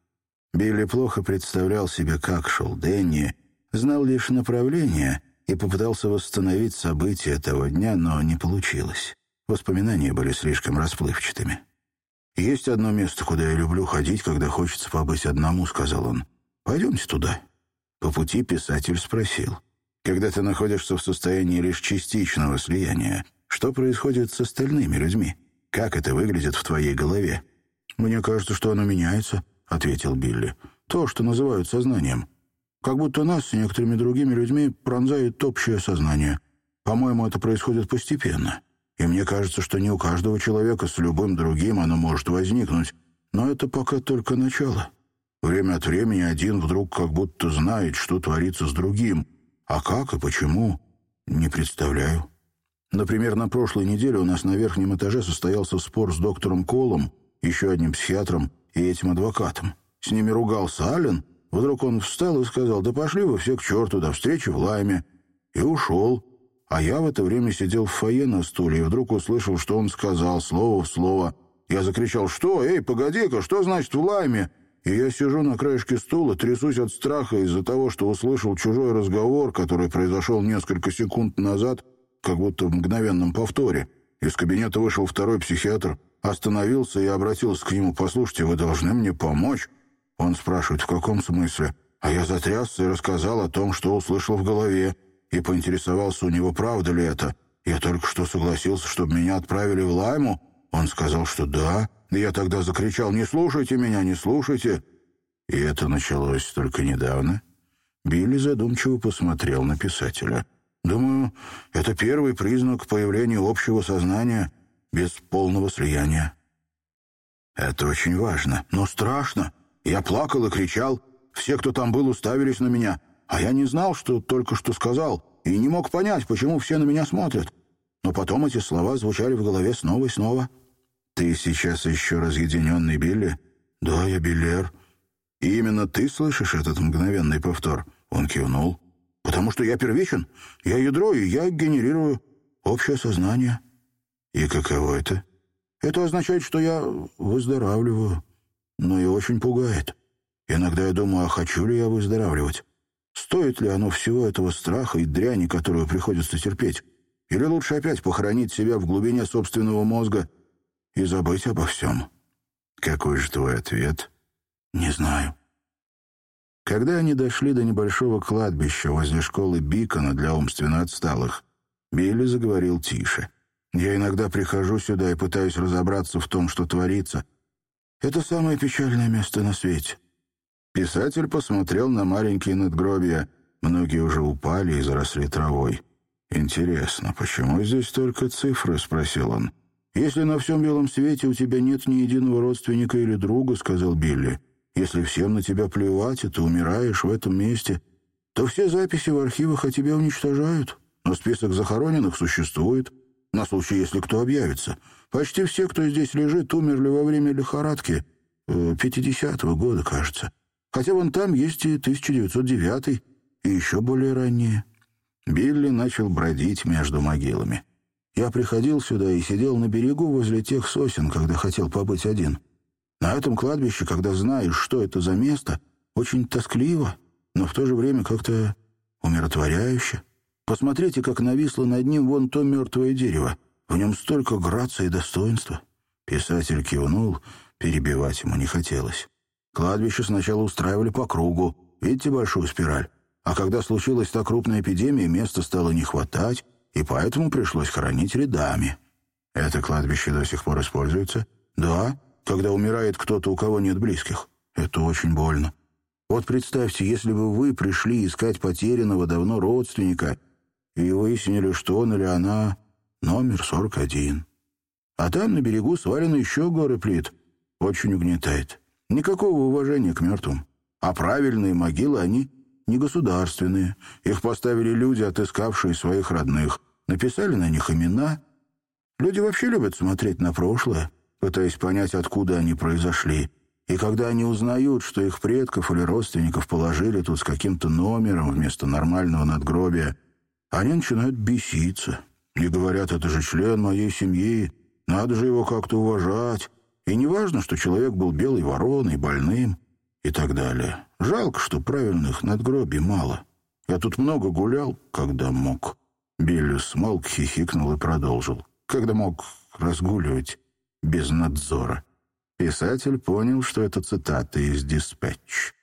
Билли плохо представлял себе, как шел Дэнни, знал лишь направление и попытался восстановить события того дня, но не получилось. Воспоминания были слишком расплывчатыми. «Есть одно место, куда я люблю ходить, когда хочется побыть одному», — сказал он. «Пойдемте туда». По пути писатель спросил. «Когда ты находишься в состоянии лишь частичного слияния, что происходит с остальными людьми? Как это выглядит в твоей голове?» «Мне кажется, что оно меняется», — ответил Билли. «То, что называют сознанием. Как будто нас с некоторыми другими людьми пронзает общее сознание. По-моему, это происходит постепенно. И мне кажется, что не у каждого человека с любым другим оно может возникнуть. Но это пока только начало. Время от времени один вдруг как будто знает, что творится с другим. А как и почему, не представляю. Например, на прошлой неделе у нас на верхнем этаже состоялся спор с доктором Колом, еще одним психиатром и этим адвокатом. С ними ругался Аллен. Вдруг он встал и сказал, «Да пошли вы все к черту, до встречи в Лайме». И ушел. А я в это время сидел в фойе на стуле и вдруг услышал, что он сказал слово в слово. Я закричал «Что? Эй, погоди-ка, что значит в лайме?» И я сижу на краешке стула, трясусь от страха из-за того, что услышал чужой разговор, который произошел несколько секунд назад, как будто в мгновенном повторе. Из кабинета вышел второй психиатр, остановился и обратился к нему. «Послушайте, вы должны мне помочь?» Он спрашивает, в каком смысле? А я затрясся и рассказал о том, что услышал в голове и поинтересовался у него, правда ли это. Я только что согласился, чтобы меня отправили в Лайму. Он сказал, что да. Я тогда закричал, не слушайте меня, не слушайте. И это началось только недавно. Билли задумчиво посмотрел на писателя. Думаю, это первый признак появления общего сознания без полного слияния. Это очень важно, но страшно. Я плакал и кричал. Все, кто там был, уставились на меня. А я не знал, что только что сказал, и не мог понять, почему все на меня смотрят. Но потом эти слова звучали в голове снова и снова. «Ты сейчас еще разъединенный Билли?» «Да, я Биллер». «И именно ты слышишь этот мгновенный повтор?» Он кивнул. «Потому что я первичен. Я ядро, и я генерирую общее сознание». «И каково это?» «Это означает, что я выздоравливаю, но и очень пугает. Иногда я думаю, а хочу ли я выздоравливать?» Стоит ли оно всего этого страха и дряни, которую приходится терпеть? Или лучше опять похоронить себя в глубине собственного мозга и забыть обо всем? Какой же твой ответ? Не знаю. Когда они дошли до небольшого кладбища возле школы Бикона для умственно отсталых, Билли заговорил тише. «Я иногда прихожу сюда и пытаюсь разобраться в том, что творится. Это самое печальное место на свете. Писатель посмотрел на маленькие надгробия. Многие уже упали и заросли травой. «Интересно, почему здесь только цифры?» — спросил он. «Если на всем белом свете у тебя нет ни единого родственника или друга», — сказал Билли, «если всем на тебя плевать, и ты умираешь в этом месте, то все записи в архивах о тебе уничтожают. Но список захороненных существует, на случай, если кто объявится. Почти все, кто здесь лежит, умерли во время лихорадки, э, 50-го года, кажется. Хотя вон там есть и 1909 и еще более ранние. Билли начал бродить между могилами. Я приходил сюда и сидел на берегу возле тех сосен, когда хотел побыть один. На этом кладбище, когда знаешь, что это за место, очень тоскливо, но в то же время как-то умиротворяюще. Посмотрите, как нависло над ним вон то мертвое дерево. В нем столько грации и достоинства. Писатель кивнул, перебивать ему не хотелось. Кладбище сначала устраивали по кругу, видите большую спираль. А когда случилась та крупная эпидемия, места стало не хватать, и поэтому пришлось хоронить рядами. Это кладбище до сих пор используется? Да, когда умирает кто-то, у кого нет близких. Это очень больно. Вот представьте, если бы вы пришли искать потерянного давно родственника и выяснили, что он или она номер 41. А там на берегу свалены еще горы плит. Очень угнетает. Никакого уважения к мертвым. А правильные могилы, они не государственные. Их поставили люди, отыскавшие своих родных. Написали на них имена. Люди вообще любят смотреть на прошлое, пытаясь понять, откуда они произошли. И когда они узнают, что их предков или родственников положили тут с каким-то номером вместо нормального надгробия, они начинают беситься. И говорят, это же член моей семьи, надо же его как-то уважать. И не важно, что человек был белой вороной, больным и так далее. Жалко, что правильных надгробий мало. Я тут много гулял, когда мог». Билли смолк, хихикнул и продолжил. «Когда мог разгуливать без надзора». Писатель понял, что это цитата из «Диспетч».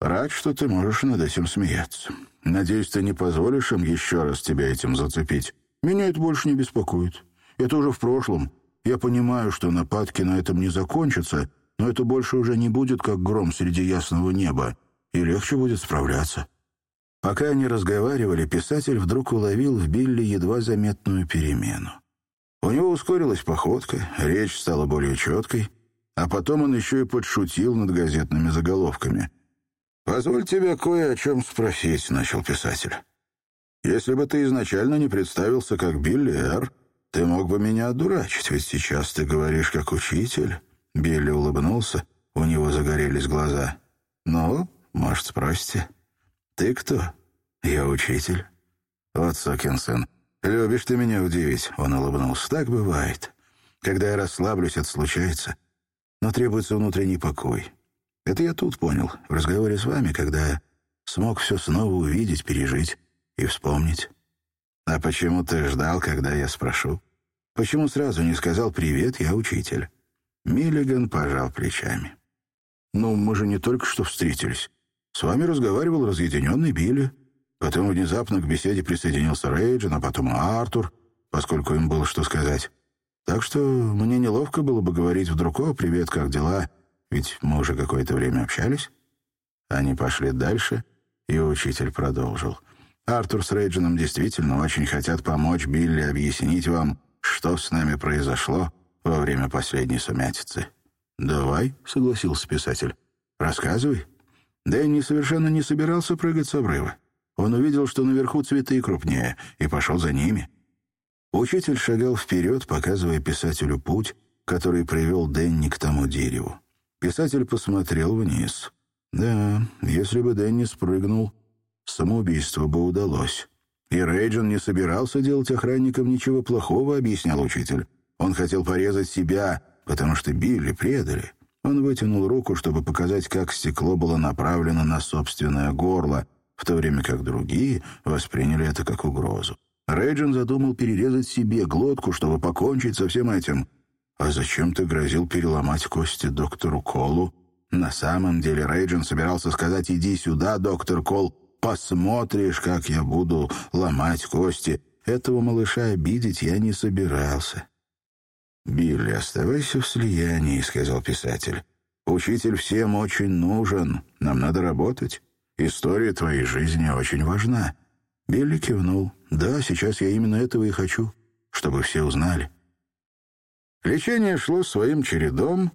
«Рад, что ты можешь над этим смеяться. Надеюсь, ты не позволишь им еще раз тебя этим зацепить. Меня это больше не беспокоит. Это уже в прошлом. Я понимаю, что нападки на этом не закончатся, но это больше уже не будет, как гром среди ясного неба, и легче будет справляться». Пока они разговаривали, писатель вдруг уловил в Билли едва заметную перемену. У него ускорилась походка, речь стала более четкой, а потом он еще и подшутил над газетными заголовками. «Позволь тебя кое о чем спросить», — начал писатель. «Если бы ты изначально не представился как Билли Эр, ты мог бы меня одурачить, ведь сейчас ты говоришь как учитель». Билли улыбнулся, у него загорелись глаза. «Ну, может, спросите?» «Ты кто?» «Я учитель». «Вот сукин сын. Любишь ты меня удивить?» Он улыбнулся. «Так бывает. Когда я расслаблюсь, это случается. Но требуется внутренний покой. Это я тут понял, в разговоре с вами, когда смог все снова увидеть, пережить и вспомнить. А почему ты ждал, когда я спрошу? Почему сразу не сказал «Привет, я учитель»?» Миллиган пожал плечами. «Ну, мы же не только что встретились. С вами разговаривал разъединенный Билли. Потом внезапно к беседе присоединился Рейджин, а потом Артур, поскольку им было что сказать. Так что мне неловко было бы говорить вдруг «О, привет, как дела?» Ведь мы уже какое-то время общались. Они пошли дальше, и учитель продолжил. «Артур с Рейджином действительно очень хотят помочь Билли объяснить вам, что с нами произошло во время последней сумятицы». «Давай», — согласился писатель. «Рассказывай». Дэнни совершенно не собирался прыгать с обрыва. Он увидел, что наверху цветы крупнее, и пошел за ними. Учитель шагал вперед, показывая писателю путь, который привел Дэнни к тому дереву. Писатель посмотрел вниз. Да, если бы Дэнни спрыгнул, самоубийство бы удалось. И Рейджин не собирался делать охранникам ничего плохого, объяснял учитель. Он хотел порезать себя, потому что Билли предали. Он вытянул руку, чтобы показать, как стекло было направлено на собственное горло, в то время как другие восприняли это как угрозу. Рейджин задумал перерезать себе глотку, чтобы покончить со всем этим. А зачем ты грозил переломать кости доктору Колу? На самом деле Рейджин собирался сказать «иди сюда, доктор Кол, посмотришь, как я буду ломать кости». Этого малыша обидеть я не собирался. «Билли, оставайся в слиянии», — сказал писатель. «Учитель всем очень нужен. Нам надо работать. История твоей жизни очень важна». Билли кивнул. «Да, сейчас я именно этого и хочу, чтобы все узнали». Лечение шло своим чередом,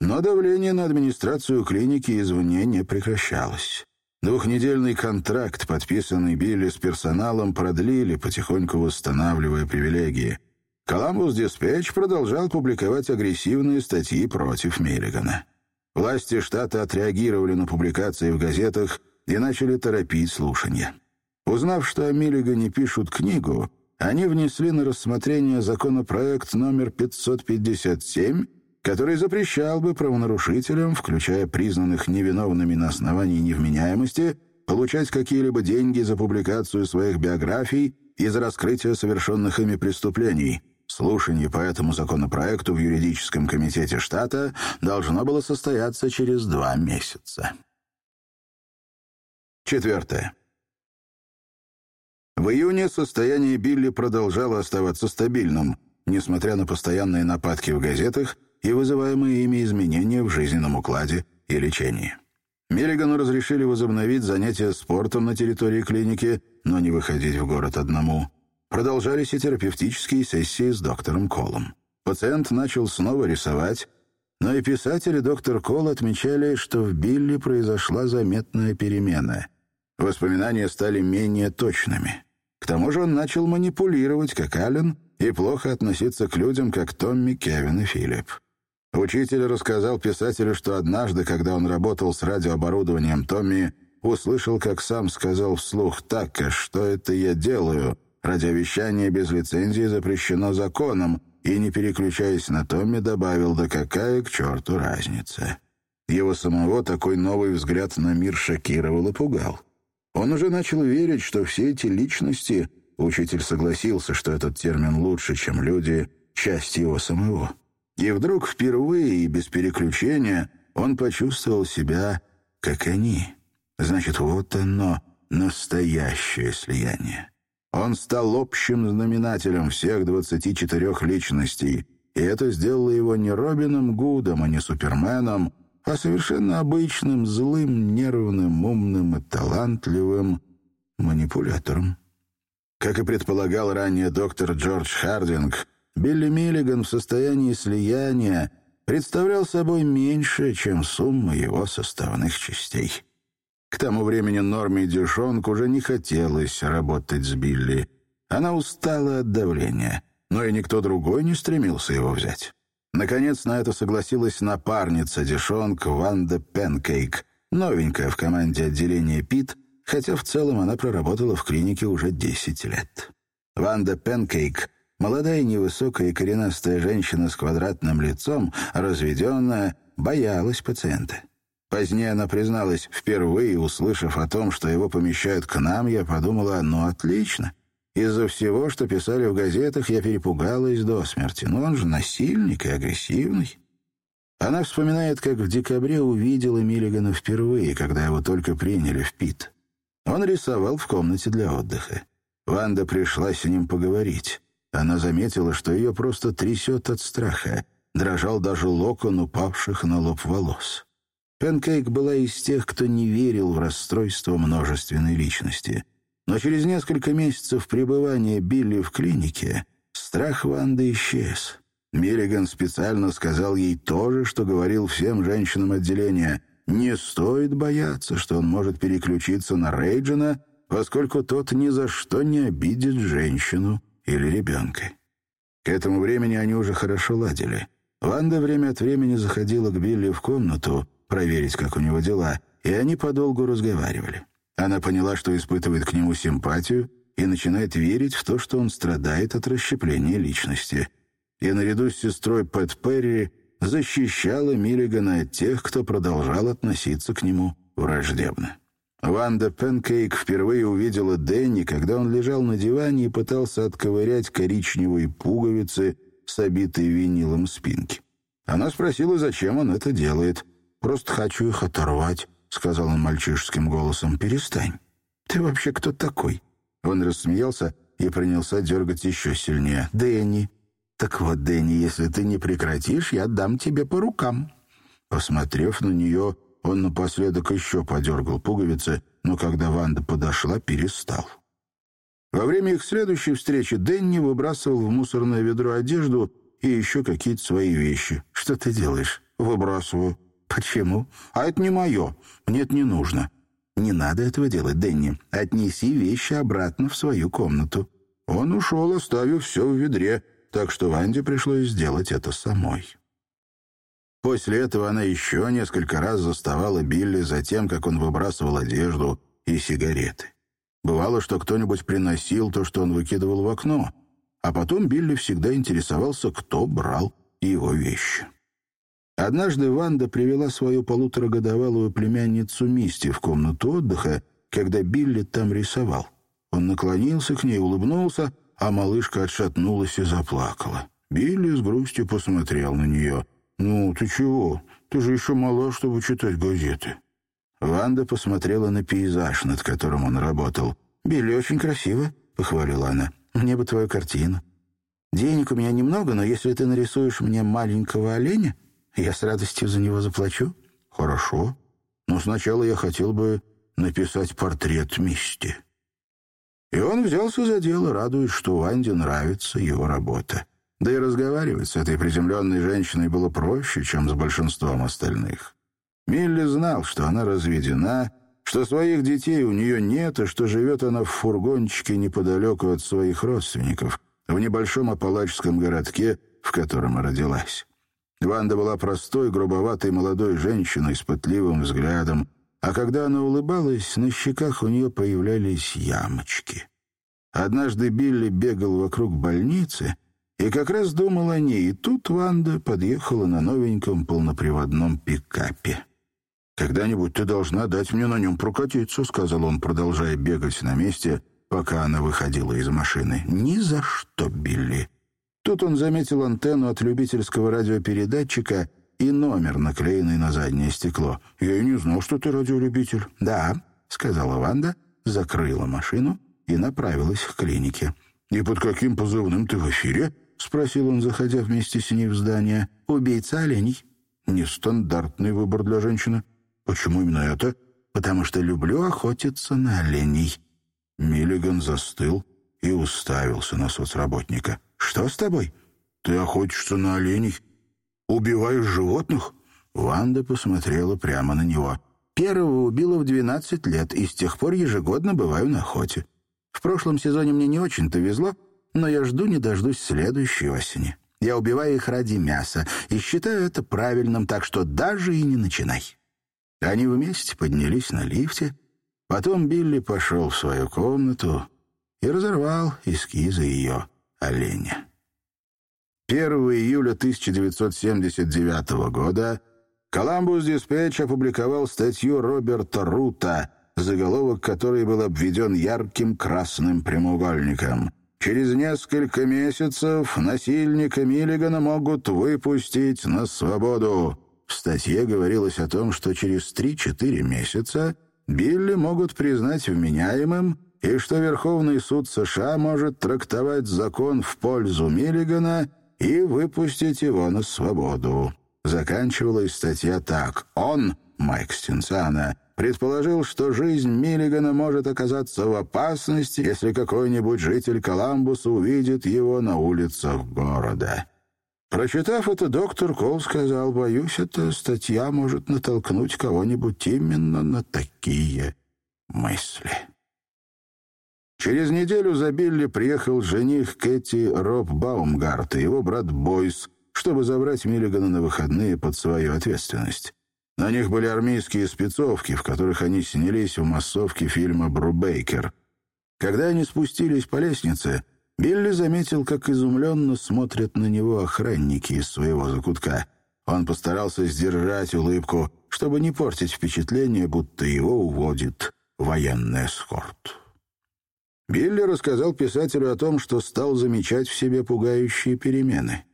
но давление на администрацию клиники извне не прекращалось. Двухнедельный контракт, подписанный Билли с персоналом, продлили, потихоньку восстанавливая привилегии. Коламбус Диспетч продолжал публиковать агрессивные статьи против Миллигана. Власти штата отреагировали на публикации в газетах и начали торопить слушания. Узнав, что о Миллигане пишут книгу, они внесли на рассмотрение законопроект номер 557, который запрещал бы правонарушителям, включая признанных невиновными на основании невменяемости, получать какие-либо деньги за публикацию своих биографий и за раскрытие совершенных ими преступлений – Слушание по этому законопроекту в юридическом комитете штата должно было состояться через два месяца. Четвертое. В июне состояние Билли продолжало оставаться стабильным, несмотря на постоянные нападки в газетах и вызываемые ими изменения в жизненном укладе и лечении. Миллигану разрешили возобновить занятия спортом на территории клиники, но не выходить в город одному. Продолжались и терапевтические сессии с доктором Колом. Пациент начал снова рисовать, но и писатель и доктор Кол отмечали, что в Билли произошла заметная перемена. Воспоминания стали менее точными. К тому же он начал манипулировать, как Аллен, и плохо относиться к людям, как Томми, Кевин и Филипп. Учитель рассказал писателю, что однажды, когда он работал с радиооборудованием Томми, услышал, как сам сказал вслух «Так, а что это я делаю?» Радиовещание без лицензии запрещено законом, и, не переключаясь на Томми, добавил «Да какая к черту разница?». Его самого такой новый взгляд на мир шокировал и пугал. Он уже начал верить, что все эти личности, учитель согласился, что этот термин лучше, чем люди, часть его самого. И вдруг впервые и без переключения он почувствовал себя, как они. Значит, вот оно, настоящее слияние. Он стал общим знаменателем всех 24 личностей, и это сделало его не Робином Гудом, а не Суперменом, а совершенно обычным, злым, нервным, умным и талантливым манипулятором. Как и предполагал ранее доктор Джордж Хардинг, Билли Миллиган в состоянии слияния представлял собой меньше, чем сумма его составных частей. К тому времени Норме Дюшонг уже не хотелось работать с Билли. Она устала от давления, но и никто другой не стремился его взять. Наконец на это согласилась напарница Дюшонг Ванда Пенкейк, новенькая в команде отделения ПИТ, хотя в целом она проработала в клинике уже 10 лет. Ванда Пенкейк Молодая невысокая коренастая женщина с квадратным лицом, разведенная, боялась пациента. Позднее она призналась, впервые услышав о том, что его помещают к нам, я подумала, ну отлично. Из-за всего, что писали в газетах, я перепугалась до смерти. Но он же насильник и агрессивный. Она вспоминает, как в декабре увидела Миллигана впервые, когда его только приняли в ПИТ. Он рисовал в комнате для отдыха. Ванда пришла с ним поговорить. Она заметила, что ее просто трясет от страха. Дрожал даже локон упавших на лоб волос. Пенкейк была из тех, кто не верил в расстройство множественной личности. Но через несколько месяцев пребывания Билли в клинике страх Ванды исчез. Миллиган специально сказал ей то же, что говорил всем женщинам отделения. Не стоит бояться, что он может переключиться на Рейджина, поскольку тот ни за что не обидит женщину или ребенка. К этому времени они уже хорошо ладили. Ванда время от времени заходила к Билли в комнату, проверить, как у него дела, и они подолгу разговаривали. Она поняла, что испытывает к нему симпатию, и начинает верить в то, что он страдает от расщепления личности. И наряду с сестрой Пэт Перри защищала Миллигана от тех, кто продолжал относиться к нему враждебно. Ванда Пенкейк впервые увидела Дэнни, когда он лежал на диване и пытался отковырять коричневые пуговицы с обитой винилом спинки. Она спросила, зачем он это делает. «Просто хочу их оторвать», — сказал он мальчишеским голосом. «Перестань. Ты вообще кто такой?» Он рассмеялся и принялся дергать еще сильнее. «Дэнни». «Так вот, Дэнни, если ты не прекратишь, я дам тебе по рукам». Посмотрев на нее, он напоследок еще подергал пуговицы, но когда Ванда подошла, перестал. Во время их следующей встречи Дэнни выбрасывал в мусорное ведро одежду и еще какие-то свои вещи. «Что ты делаешь?» «Выбрасываю». «Почему?» «А это не мое. Мне это не нужно». «Не надо этого делать, Дэнни. Отнеси вещи обратно в свою комнату». Он ушел, оставив все в ведре, так что Ванде пришлось сделать это самой. После этого она еще несколько раз заставала Билли за тем, как он выбрасывал одежду и сигареты. Бывало, что кто-нибудь приносил то, что он выкидывал в окно, а потом Билли всегда интересовался, кто брал его вещи. Однажды Ванда привела свою полуторагодовалую племянницу Мисти в комнату отдыха, когда Билли там рисовал. Он наклонился к ней, улыбнулся, а малышка отшатнулась и заплакала. Билли с грустью посмотрел на нее. «Ну, ты чего? Ты же еще мала, чтобы читать газеты». Ванда посмотрела на пейзаж, над которым он работал. «Билли, очень красиво», — похвалила она. «Мне бы твою картину. Денег у меня немного, но если ты нарисуешь мне маленького оленя, я с радостью за него заплачу». «Хорошо. Но сначала я хотел бы написать портрет Мисти». И он взялся за дело, радуясь, что Ванде нравится его работа. Да и разговаривать с этой приземленной женщиной было проще, чем с большинством остальных. Милли знал, что она разведена, что своих детей у нее нет, и что живет она в фургончике неподалеку от своих родственников, в небольшом апалачском городке, в котором родилась. Ванда была простой, грубоватой молодой женщиной с пытливым взглядом, а когда она улыбалась, на щеках у нее появлялись ямочки. Однажды Билли бегал вокруг больницы и как раз думал о ней, и тут Ванда подъехала на новеньком полноприводном пикапе. «Когда-нибудь ты должна дать мне на нем прокатиться», — сказал он, продолжая бегать на месте, пока она выходила из машины. «Ни за что, Билли. Тут он заметил антенну от любительского радиопередатчика и номер, наклеенный на заднее стекло. «Я и не знал, что ты радиолюбитель». «Да», — сказала Ванда, закрыла машину и направилась к клинике. «И под каким позывным ты в эфире?» — спросил он, заходя вместе с ней в здание. «Убийца оленей». «Нестандартный выбор для женщины. Почему именно это?» «Потому что люблю охотиться на оленей». Миллиган застыл и уставился на соцработника. «Что с тобой? Ты охотишься на оленей? Убиваешь животных?» Ванда посмотрела прямо на него. «Первого убила в двенадцать лет, и с тех пор ежегодно бываю на охоте. В прошлом сезоне мне не очень-то везло, но я жду не дождусь следующей осени. Я убиваю их ради мяса и считаю это правильным, так что даже и не начинай». Они вместе поднялись на лифте. Потом Билли пошел в свою комнату и разорвал эскизы ее оленя. 1 июля 1979 года «Коламбус Диспетч» опубликовал статью Роберта Рута, заголовок которой был обведен ярким красным прямоугольником. Через несколько месяцев насильника Миллигана могут выпустить на свободу. В статье говорилось о том, что через 3-4 месяца Билли могут признать вменяемым и что Верховный суд США может трактовать закон в пользу Миллигана и выпустить его на свободу. Заканчивалась статья так. Он, Майк Стенсана, предположил, что жизнь Миллигана может оказаться в опасности, если какой-нибудь житель Коламбуса увидит его на улицах города. Прочитав это, доктор Кол сказал, «Боюсь, эта статья может натолкнуть кого-нибудь именно на такие мысли». Через неделю за Билли приехал жених Кэти Роб Баумгарт и его брат Бойс, чтобы забрать Миллигана на выходные под свою ответственность. На них были армейские спецовки, в которых они снялись в массовке фильма «Брубейкер». Когда они спустились по лестнице, Билли заметил, как изумленно смотрят на него охранники из своего закутка. Он постарался сдержать улыбку, чтобы не портить впечатление, будто его уводит военный эскорт. Билли рассказал писателю о том, что стал замечать в себе пугающие перемены.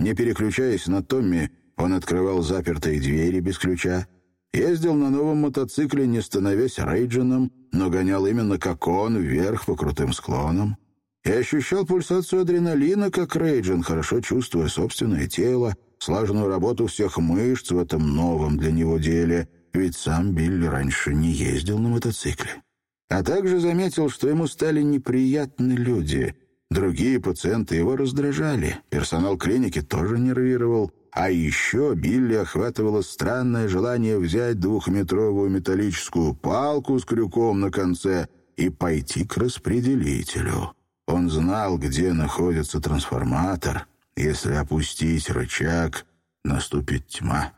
Не переключаясь на Томми, он открывал запертые двери без ключа, ездил на новом мотоцикле, не становясь рейджином, но гонял именно как он, вверх по крутым склонам, и ощущал пульсацию адреналина, как рейджин, хорошо чувствуя собственное тело, слаженную работу всех мышц в этом новом для него деле, ведь сам Билли раньше не ездил на мотоцикле. А также заметил, что ему стали неприятны люди. Другие пациенты его раздражали, персонал клиники тоже нервировал, а еще Билли охватывало странное желание взять двухметровую металлическую палку с крюком на конце и пойти к распределителю. Он знал, где находится трансформатор. Если опустить рычаг, наступит тьма.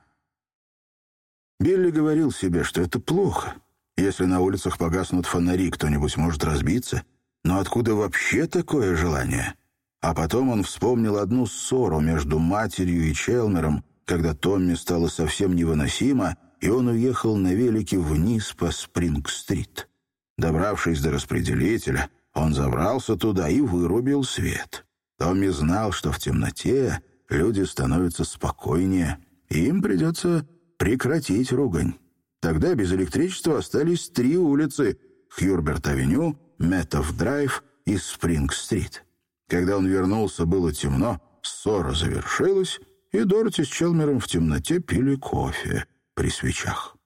Билли говорил себе, что это плохо. Если на улицах погаснут фонари, кто-нибудь может разбиться. Но откуда вообще такое желание? А потом он вспомнил одну ссору между матерью и Челмером, когда Томми стало совсем невыносимо, и он уехал на велике вниз по Спринг-стрит. Добравшись до распределителя, он забрался туда и вырубил свет. Томми знал, что в темноте люди становятся спокойнее, и им придется прекратить ругань. Тогда без электричества остались три улицы — Хьюрберт-авеню, Метов-драйв и Спринг-стрит. Когда он вернулся, было темно, ссора завершилась, и Дороти с Челмером в темноте пили кофе при свечах.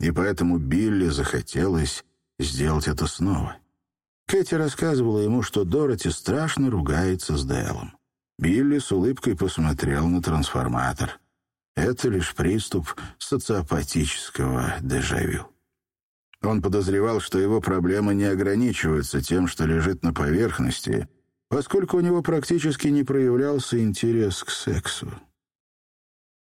И поэтому Билли захотелось сделать это снова. Кэти рассказывала ему, что Дороти страшно ругается с Дэлом. Билли с улыбкой посмотрел на трансформатор. Это лишь приступ социопатического дежавю. Он подозревал, что его проблемы не ограничиваются тем, что лежит на поверхности, поскольку у него практически не проявлялся интерес к сексу.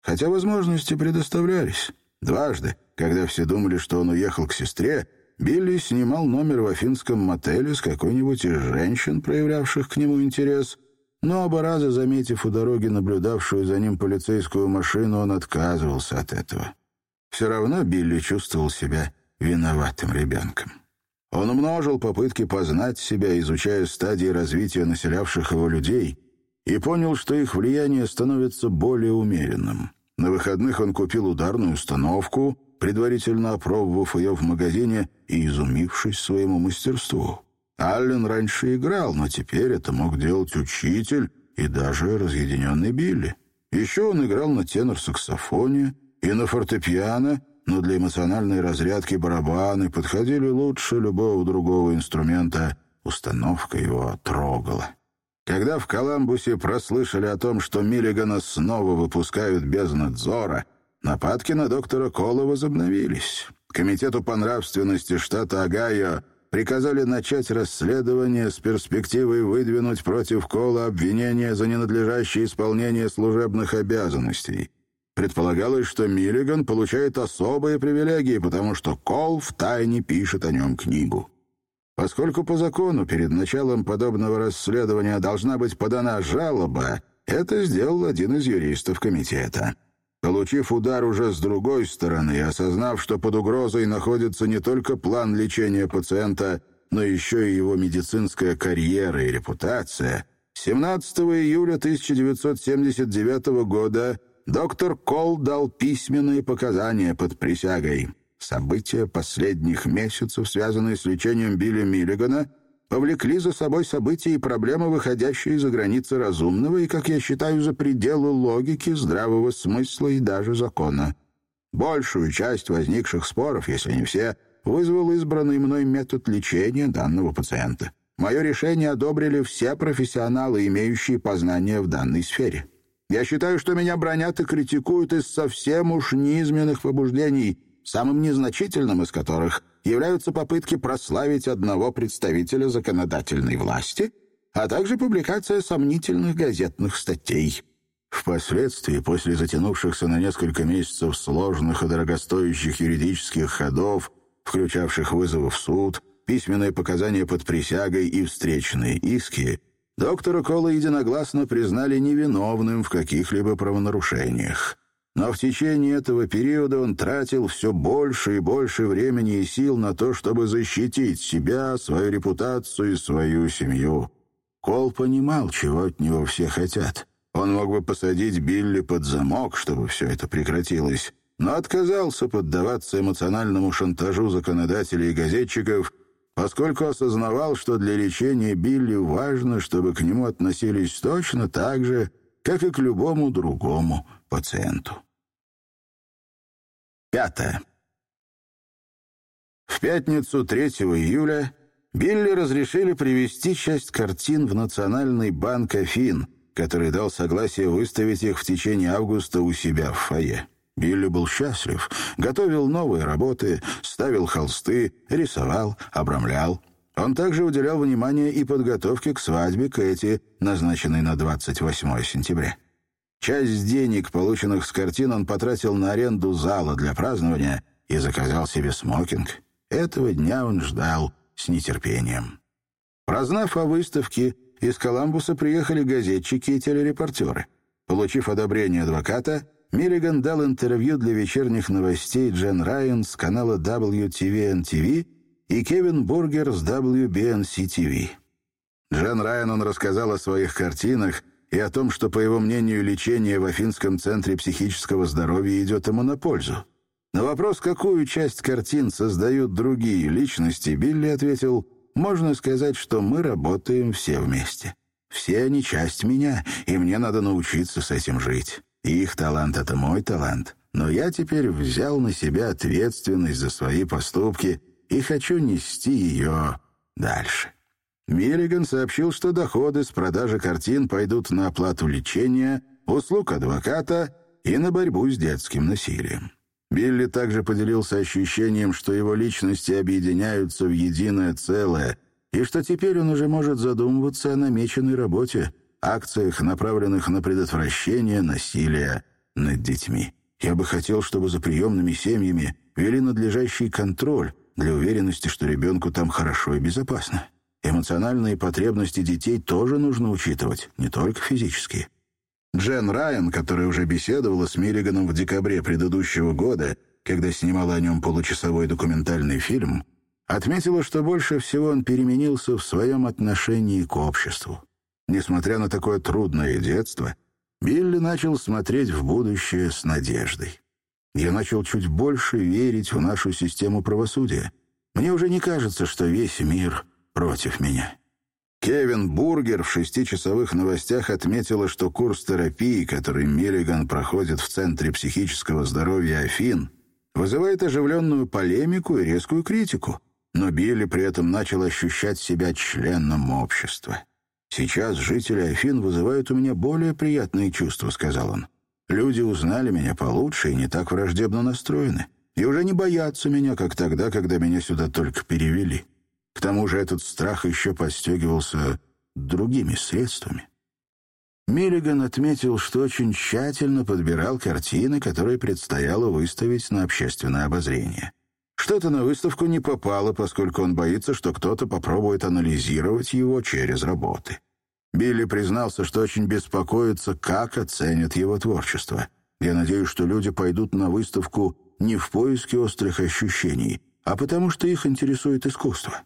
Хотя возможности предоставлялись. Дважды, когда все думали, что он уехал к сестре, Билли снимал номер в афинском мотеле с какой-нибудь из женщин, проявлявших к нему интерес, но оба раза, заметив у дороги наблюдавшую за ним полицейскую машину, он отказывался от этого. Все равно Билли чувствовал себя виноватым ребенком. Он умножил попытки познать себя, изучая стадии развития населявших его людей, и понял, что их влияние становится более умеренным. На выходных он купил ударную установку, предварительно опробовав ее в магазине и изумившись своему мастерству. Аллен раньше играл, но теперь это мог делать учитель и даже разъединенный Билли. Еще он играл на тенор-саксофоне и на фортепиано, но для эмоциональной разрядки барабаны подходили лучше любого другого инструмента. Установка его трогала. Когда в Коламбусе прослышали о том, что Миллигана снова выпускают без надзора, нападки на доктора Кола возобновились. Комитету по нравственности штата Огайо приказали начать расследование с перспективой выдвинуть против Кола обвинения за ненадлежащее исполнение служебных обязанностей. Предполагалось, что Миллиган получает особые привилегии, потому что Кол втайне пишет о нем книгу. Поскольку по закону перед началом подобного расследования должна быть подана жалоба, это сделал один из юристов комитета. Получив удар уже с другой стороны осознав, что под угрозой находится не только план лечения пациента, но еще и его медицинская карьера и репутация, 17 июля 1979 года доктор Кол дал письменные показания под присягой. События последних месяцев, связанные с лечением Билли Миллигана, повлекли за собой события и проблемы, выходящие за границы разумного и, как я считаю, за пределы логики, здравого смысла и даже закона. Большую часть возникших споров, если не все, вызвал избранный мной метод лечения данного пациента. Мое решение одобрили все профессионалы, имеющие познания в данной сфере. Я считаю, что меня бронят и критикуют из совсем уж низменных побуждений, самым незначительным из которых являются попытки прославить одного представителя законодательной власти, а также публикация сомнительных газетных статей. Впоследствии, после затянувшихся на несколько месяцев сложных и дорогостоящих юридических ходов, включавших вызовы в суд, письменные показания под присягой и встречные иски, доктора Кола единогласно признали невиновным в каких-либо правонарушениях. Но в течение этого периода он тратил все больше и больше времени и сил на то, чтобы защитить себя, свою репутацию и свою семью. Кол понимал, чего от него все хотят. Он мог бы посадить Билли под замок, чтобы все это прекратилось, но отказался поддаваться эмоциональному шантажу законодателей и газетчиков, поскольку осознавал, что для лечения Билли важно, чтобы к нему относились точно так же, как и к любому другому пациенту. Пятое. В пятницу 3 июля Билли разрешили привести часть картин в Национальный банк Афин, который дал согласие выставить их в течение августа у себя в фойе. Билли был счастлив, готовил новые работы, ставил холсты, рисовал, обрамлял. Он также уделял внимание и подготовке к свадьбе Кэти, назначенной на 28 сентября. Часть денег, полученных с картин, он потратил на аренду зала для празднования и заказал себе смокинг. Этого дня он ждал с нетерпением. Прознав о выставке, из Коламбуса приехали газетчики и телерепортеры. Получив одобрение адвоката, Миллиган дал интервью для вечерних новостей Джен Райан с канала WTVN-TV и Кевин Бургер с WBNC-TV. Джен Райан он рассказал о своих картинах, и о том, что, по его мнению, лечение в Афинском центре психического здоровья идет ему на пользу. На вопрос, какую часть картин создают другие личности, Билли ответил, «Можно сказать, что мы работаем все вместе. Все они часть меня, и мне надо научиться с этим жить. Их талант — это мой талант, но я теперь взял на себя ответственность за свои поступки и хочу нести ее дальше». Миллиган сообщил, что доходы с продажи картин пойдут на оплату лечения, услуг адвоката и на борьбу с детским насилием. Билли также поделился ощущением, что его личности объединяются в единое целое, и что теперь он уже может задумываться о намеченной работе, акциях, направленных на предотвращение насилия над детьми. Я бы хотел, чтобы за приемными семьями вели надлежащий контроль для уверенности, что ребенку там хорошо и безопасно. Эмоциональные потребности детей тоже нужно учитывать, не только физические. Джен Райан, которая уже беседовала с Миллиганом в декабре предыдущего года, когда снимала о нем получасовой документальный фильм, отметила, что больше всего он переменился в своем отношении к обществу. Несмотря на такое трудное детство, Билли начал смотреть в будущее с надеждой. Я начал чуть больше верить в нашу систему правосудия. Мне уже не кажется, что весь мир против меня. Кевин Бургер в шестичасовых новостях отметила, что курс терапии, который Миллиган проходит в Центре психического здоровья Афин, вызывает оживленную полемику и резкую критику. Но Билли при этом начал ощущать себя членом общества. «Сейчас жители Афин вызывают у меня более приятные чувства», — сказал он. «Люди узнали меня получше и не так враждебно настроены, и уже не боятся меня, как тогда, когда меня сюда только перевели. К тому же этот страх еще подстегивался другими средствами». Миллиган отметил, что очень тщательно подбирал картины, которые предстояло выставить на общественное обозрение. Что-то на выставку не попало, поскольку он боится, что кто-то попробует анализировать его через работы. Билли признался, что очень беспокоится, как оценят его творчество. Я надеюсь, что люди пойдут на выставку не в поиске острых ощущений, а потому что их интересует искусство.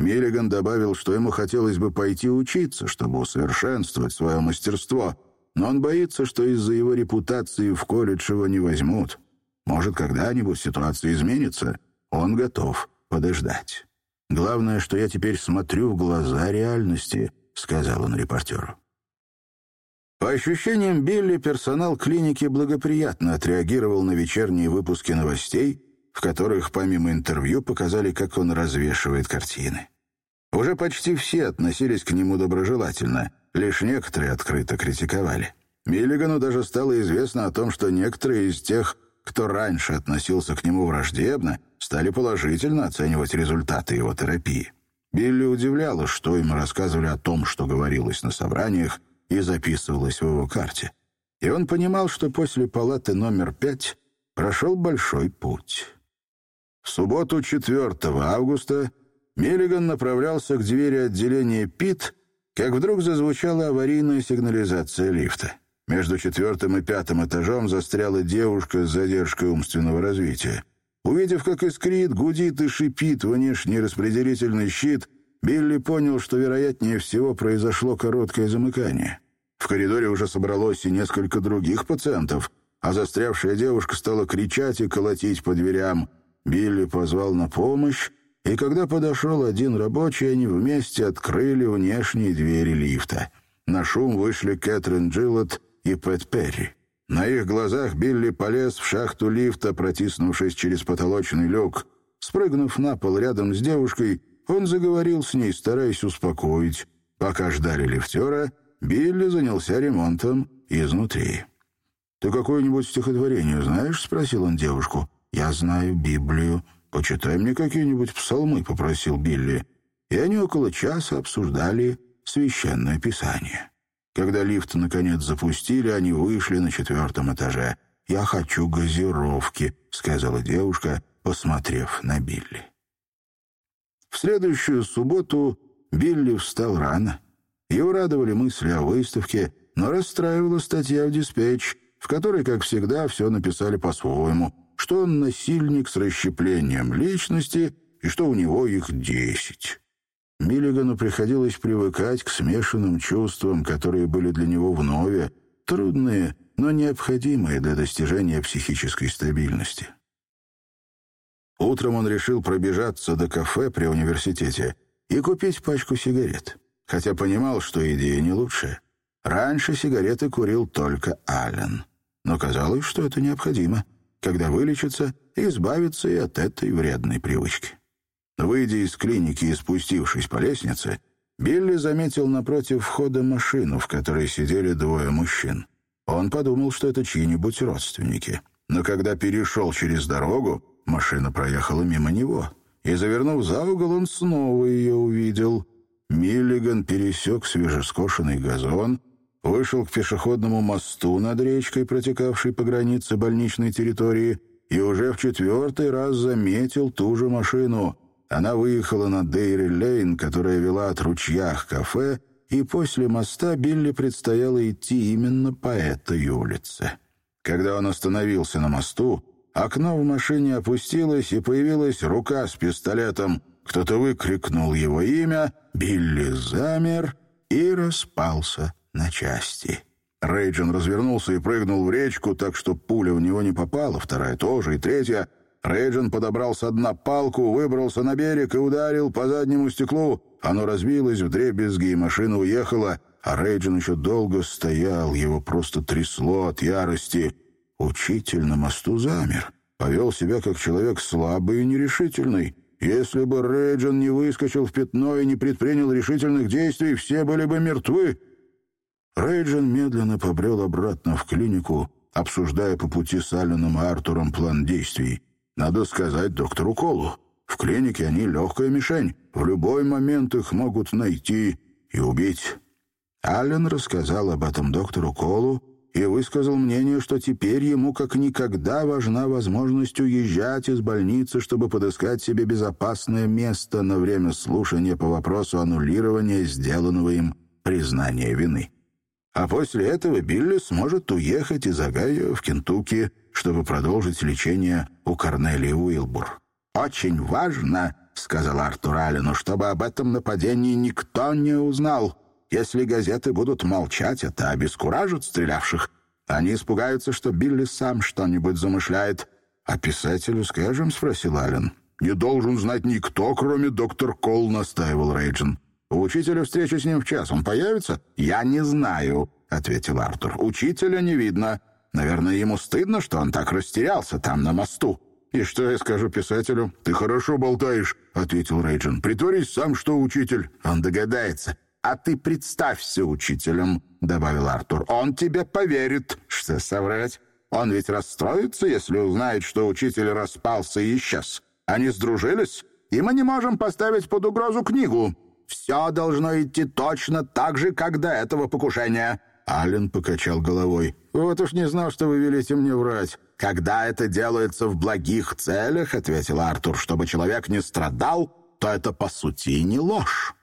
Миллиган добавил, что ему хотелось бы пойти учиться, чтобы усовершенствовать свое мастерство, но он боится, что из-за его репутации в колледж его не возьмут. Может, когда-нибудь ситуация изменится, он готов подождать. «Главное, что я теперь смотрю в глаза реальности», — сказал он репортеру. По ощущениям Билли, персонал клиники благоприятно отреагировал на вечерние выпуски новостей, в которых помимо интервью показали, как он развешивает картины. Уже почти все относились к нему доброжелательно, лишь некоторые открыто критиковали. Миллигану даже стало известно о том, что некоторые из тех, кто раньше относился к нему враждебно, стали положительно оценивать результаты его терапии. Билли удивляло, что ему рассказывали о том, что говорилось на собраниях и записывалось в его карте. И он понимал, что после палаты номер пять прошел большой путь. В субботу 4 августа Миллиган направлялся к двери отделения ПИТ, как вдруг зазвучала аварийная сигнализация лифта. Между четвертым и пятым этажом застряла девушка с задержкой умственного развития. Увидев, как искрит, гудит и шипит внешний распределительный щит, Билли понял, что, вероятнее всего, произошло короткое замыкание. В коридоре уже собралось и несколько других пациентов, а застрявшая девушка стала кричать и колотить по дверям. Билли позвал на помощь, и когда подошел один рабочий, они вместе открыли внешние двери лифта. На шум вышли Кэтрин Джилот и Пэт Перри. На их глазах Билли полез в шахту лифта, протиснувшись через потолочный люк. Спрыгнув на пол рядом с девушкой, он заговорил с ней, стараясь успокоить. Пока ждали лифтера, Билли занялся ремонтом изнутри. «Ты какое-нибудь стихотворение знаешь?» — спросил он девушку. «Я знаю Библию. Почитай мне какие-нибудь псалмы», — попросил Билли. И они около часа обсуждали священное писание. Когда лифт, наконец, запустили, они вышли на четвертом этаже. «Я хочу газировки», — сказала девушка, посмотрев на Билли. В следующую субботу Билли встал рано. Его радовали мысли о выставке, но расстраивала статья в «Диспетч», в которой, как всегда, все написали по-своему, что он насильник с расщеплением личности и что у него их десять. Миллигану приходилось привыкать к смешанным чувствам, которые были для него вновь, трудные, но необходимые для достижения психической стабильности. Утром он решил пробежаться до кафе при университете и купить пачку сигарет, хотя понимал, что идея не лучшая. Раньше сигареты курил только Аллен, но казалось, что это необходимо, когда вылечится, избавиться и от этой вредной привычки. Выйдя из клиники и спустившись по лестнице, Билли заметил напротив входа машину, в которой сидели двое мужчин. Он подумал, что это чьи-нибудь родственники. Но когда перешел через дорогу, машина проехала мимо него. И, завернув за угол, он снова ее увидел. Миллиган пересек свежескошенный газон, вышел к пешеходному мосту над речкой, протекавшей по границе больничной территории, и уже в четвертый раз заметил ту же машину — она выехала на Дейри-Лейн, которая вела от ручья к кафе, и после моста Билли предстояло идти именно по этой улице. Когда он остановился на мосту, окно в машине опустилось, и появилась рука с пистолетом. Кто-то выкрикнул его имя, Билли замер и распался на части. Рейджин развернулся и прыгнул в речку, так что пуля в него не попала, вторая тоже и третья. Рейджин подобрал со дна палку, выбрался на берег и ударил по заднему стеклу. Оно разбилось вдребезги, и машина уехала, а Рейджин еще долго стоял, его просто трясло от ярости. Учитель на мосту замер, повел себя как человек слабый и нерешительный. Если бы Рейджин не выскочил в пятно и не предпринял решительных действий, все были бы мертвы. Рейджин медленно побрел обратно в клинику, обсуждая по пути с Алленом и Артуром план действий. Надо сказать доктору Колу. В клинике они легкая мишень. В любой момент их могут найти и убить. Аллен рассказал об этом доктору Колу и высказал мнение, что теперь ему как никогда важна возможность уезжать из больницы, чтобы подыскать себе безопасное место на время слушания по вопросу аннулирования сделанного им признания вины. А после этого Билли сможет уехать из Огайо в Кентукки, чтобы продолжить лечение у Корнелии Уилбур. «Очень важно», — сказал Артур Аллену, «чтобы об этом нападении никто не узнал. Если газеты будут молчать, это обескуражит стрелявших. Они испугаются, что Билли сам что-нибудь замышляет». «А писателю скажем?» — спросил Аллен. «Не должен знать никто, кроме доктор Кол», — настаивал Рейджин. У учителя встреча с ним в час. Он появится? Я не знаю, ответил Артур. Учителя не видно. Наверное, ему стыдно, что он так растерялся там на мосту. «И что я скажу писателю?» «Ты хорошо болтаешь», — ответил Рейджин. «Притворись сам, что учитель». Он догадается. «А ты представься учителем», — добавил Артур. «Он тебе поверит». «Что соврать? Он ведь расстроится, если узнает, что учитель распался и исчез. Они сдружились, и мы не можем поставить под угрозу книгу. Все должно идти точно так же, как до этого покушения». Аллен покачал головой. «Вот уж не знал, что вы велите мне врать». «Когда это делается в благих целях, — ответил Артур, — чтобы человек не страдал, то это, по сути, не ложь».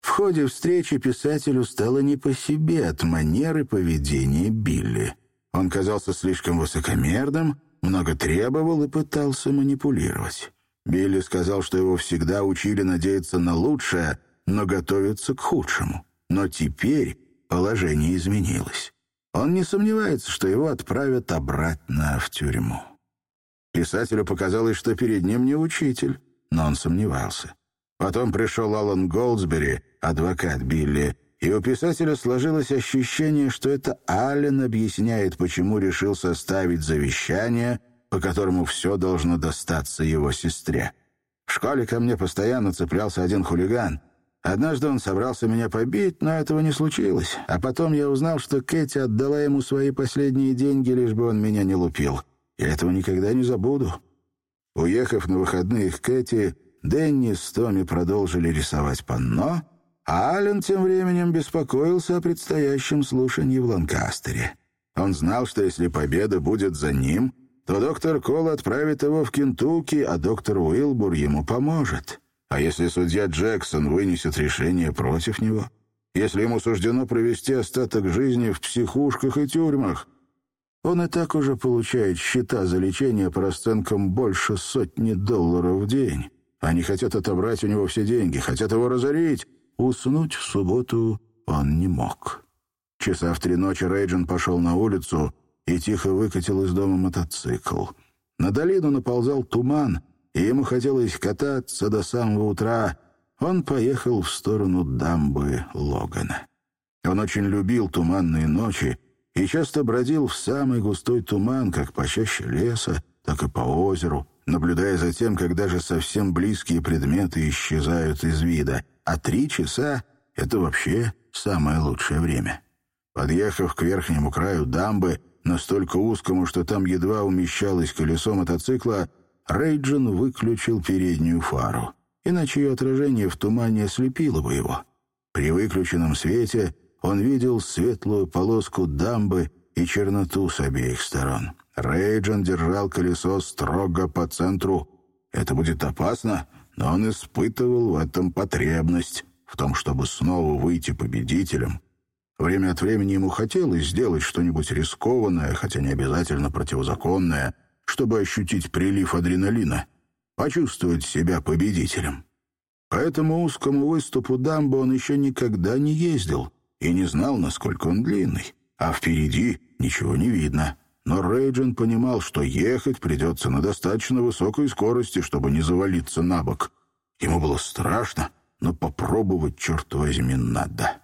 В ходе встречи писателю стало не по себе от манеры поведения Билли. Он казался слишком высокомерным, много требовал и пытался манипулировать. Билли сказал, что его всегда учили надеяться на лучшее, но готовиться к худшему. Но теперь положение изменилось. Он не сомневается, что его отправят обратно в тюрьму. Писателю показалось, что перед ним не учитель, но он сомневался. Потом пришел Алан Голдсбери, адвокат Билли, и у писателя сложилось ощущение, что это Аллен объясняет, почему решил составить завещание — по которому все должно достаться его сестре. В школе ко мне постоянно цеплялся один хулиган. Однажды он собрался меня побить, но этого не случилось. А потом я узнал, что Кэти отдала ему свои последние деньги, лишь бы он меня не лупил. Я этого никогда не забуду. Уехав на выходные к Кэти, Дэнни с Томми продолжили рисовать панно, а Аллен тем временем беспокоился о предстоящем слушании в Ланкастере. Он знал, что если победа будет за ним, то доктор Кол отправит его в Кентукки, а доктор Уилбур ему поможет. А если судья Джексон вынесет решение против него? Если ему суждено провести остаток жизни в психушках и тюрьмах? Он и так уже получает счета за лечение по расценкам больше сотни долларов в день. Они хотят отобрать у него все деньги, хотят его разорить. Уснуть в субботу он не мог. Часа в три ночи Рейджин пошел на улицу, и тихо выкатил из дома мотоцикл. На долину наползал туман, и ему хотелось кататься до самого утра. Он поехал в сторону дамбы Логана. Он очень любил туманные ночи и часто бродил в самый густой туман, как по чаще леса, так и по озеру, наблюдая за тем, как даже совсем близкие предметы исчезают из вида. А три часа — это вообще самое лучшее время. Подъехав к верхнему краю дамбы, настолько узкому, что там едва умещалось колесо мотоцикла, Рейджин выключил переднюю фару, иначе ее отражение в тумане ослепило бы его. При выключенном свете он видел светлую полоску дамбы и черноту с обеих сторон. Рейджин держал колесо строго по центру. Это будет опасно, но он испытывал в этом потребность, в том, чтобы снова выйти победителем — Время от времени ему хотелось сделать что-нибудь рискованное, хотя не обязательно противозаконное, чтобы ощутить прилив адреналина, почувствовать себя победителем. По этому узкому выступу дамбы он еще никогда не ездил и не знал, насколько он длинный. А впереди ничего не видно. Но Рейджин понимал, что ехать придется на достаточно высокой скорости, чтобы не завалиться на бок. Ему было страшно, но попробовать, черт возьми, надо.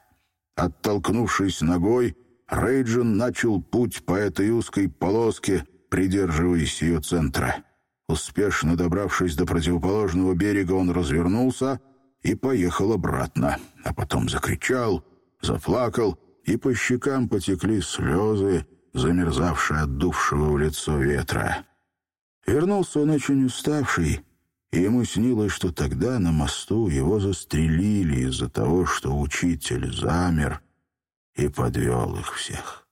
Оттолкнувшись ногой, Рейджин начал путь по этой узкой полоске, придерживаясь ее центра. Успешно добравшись до противоположного берега, он развернулся и поехал обратно, а потом закричал, заплакал, и по щекам потекли слезы, замерзавшие от дувшего в лицо ветра. Вернулся он очень уставший, и ему снилось, что тогда на мосту его застрелили из-за того, что учитель замер и подвел их всех.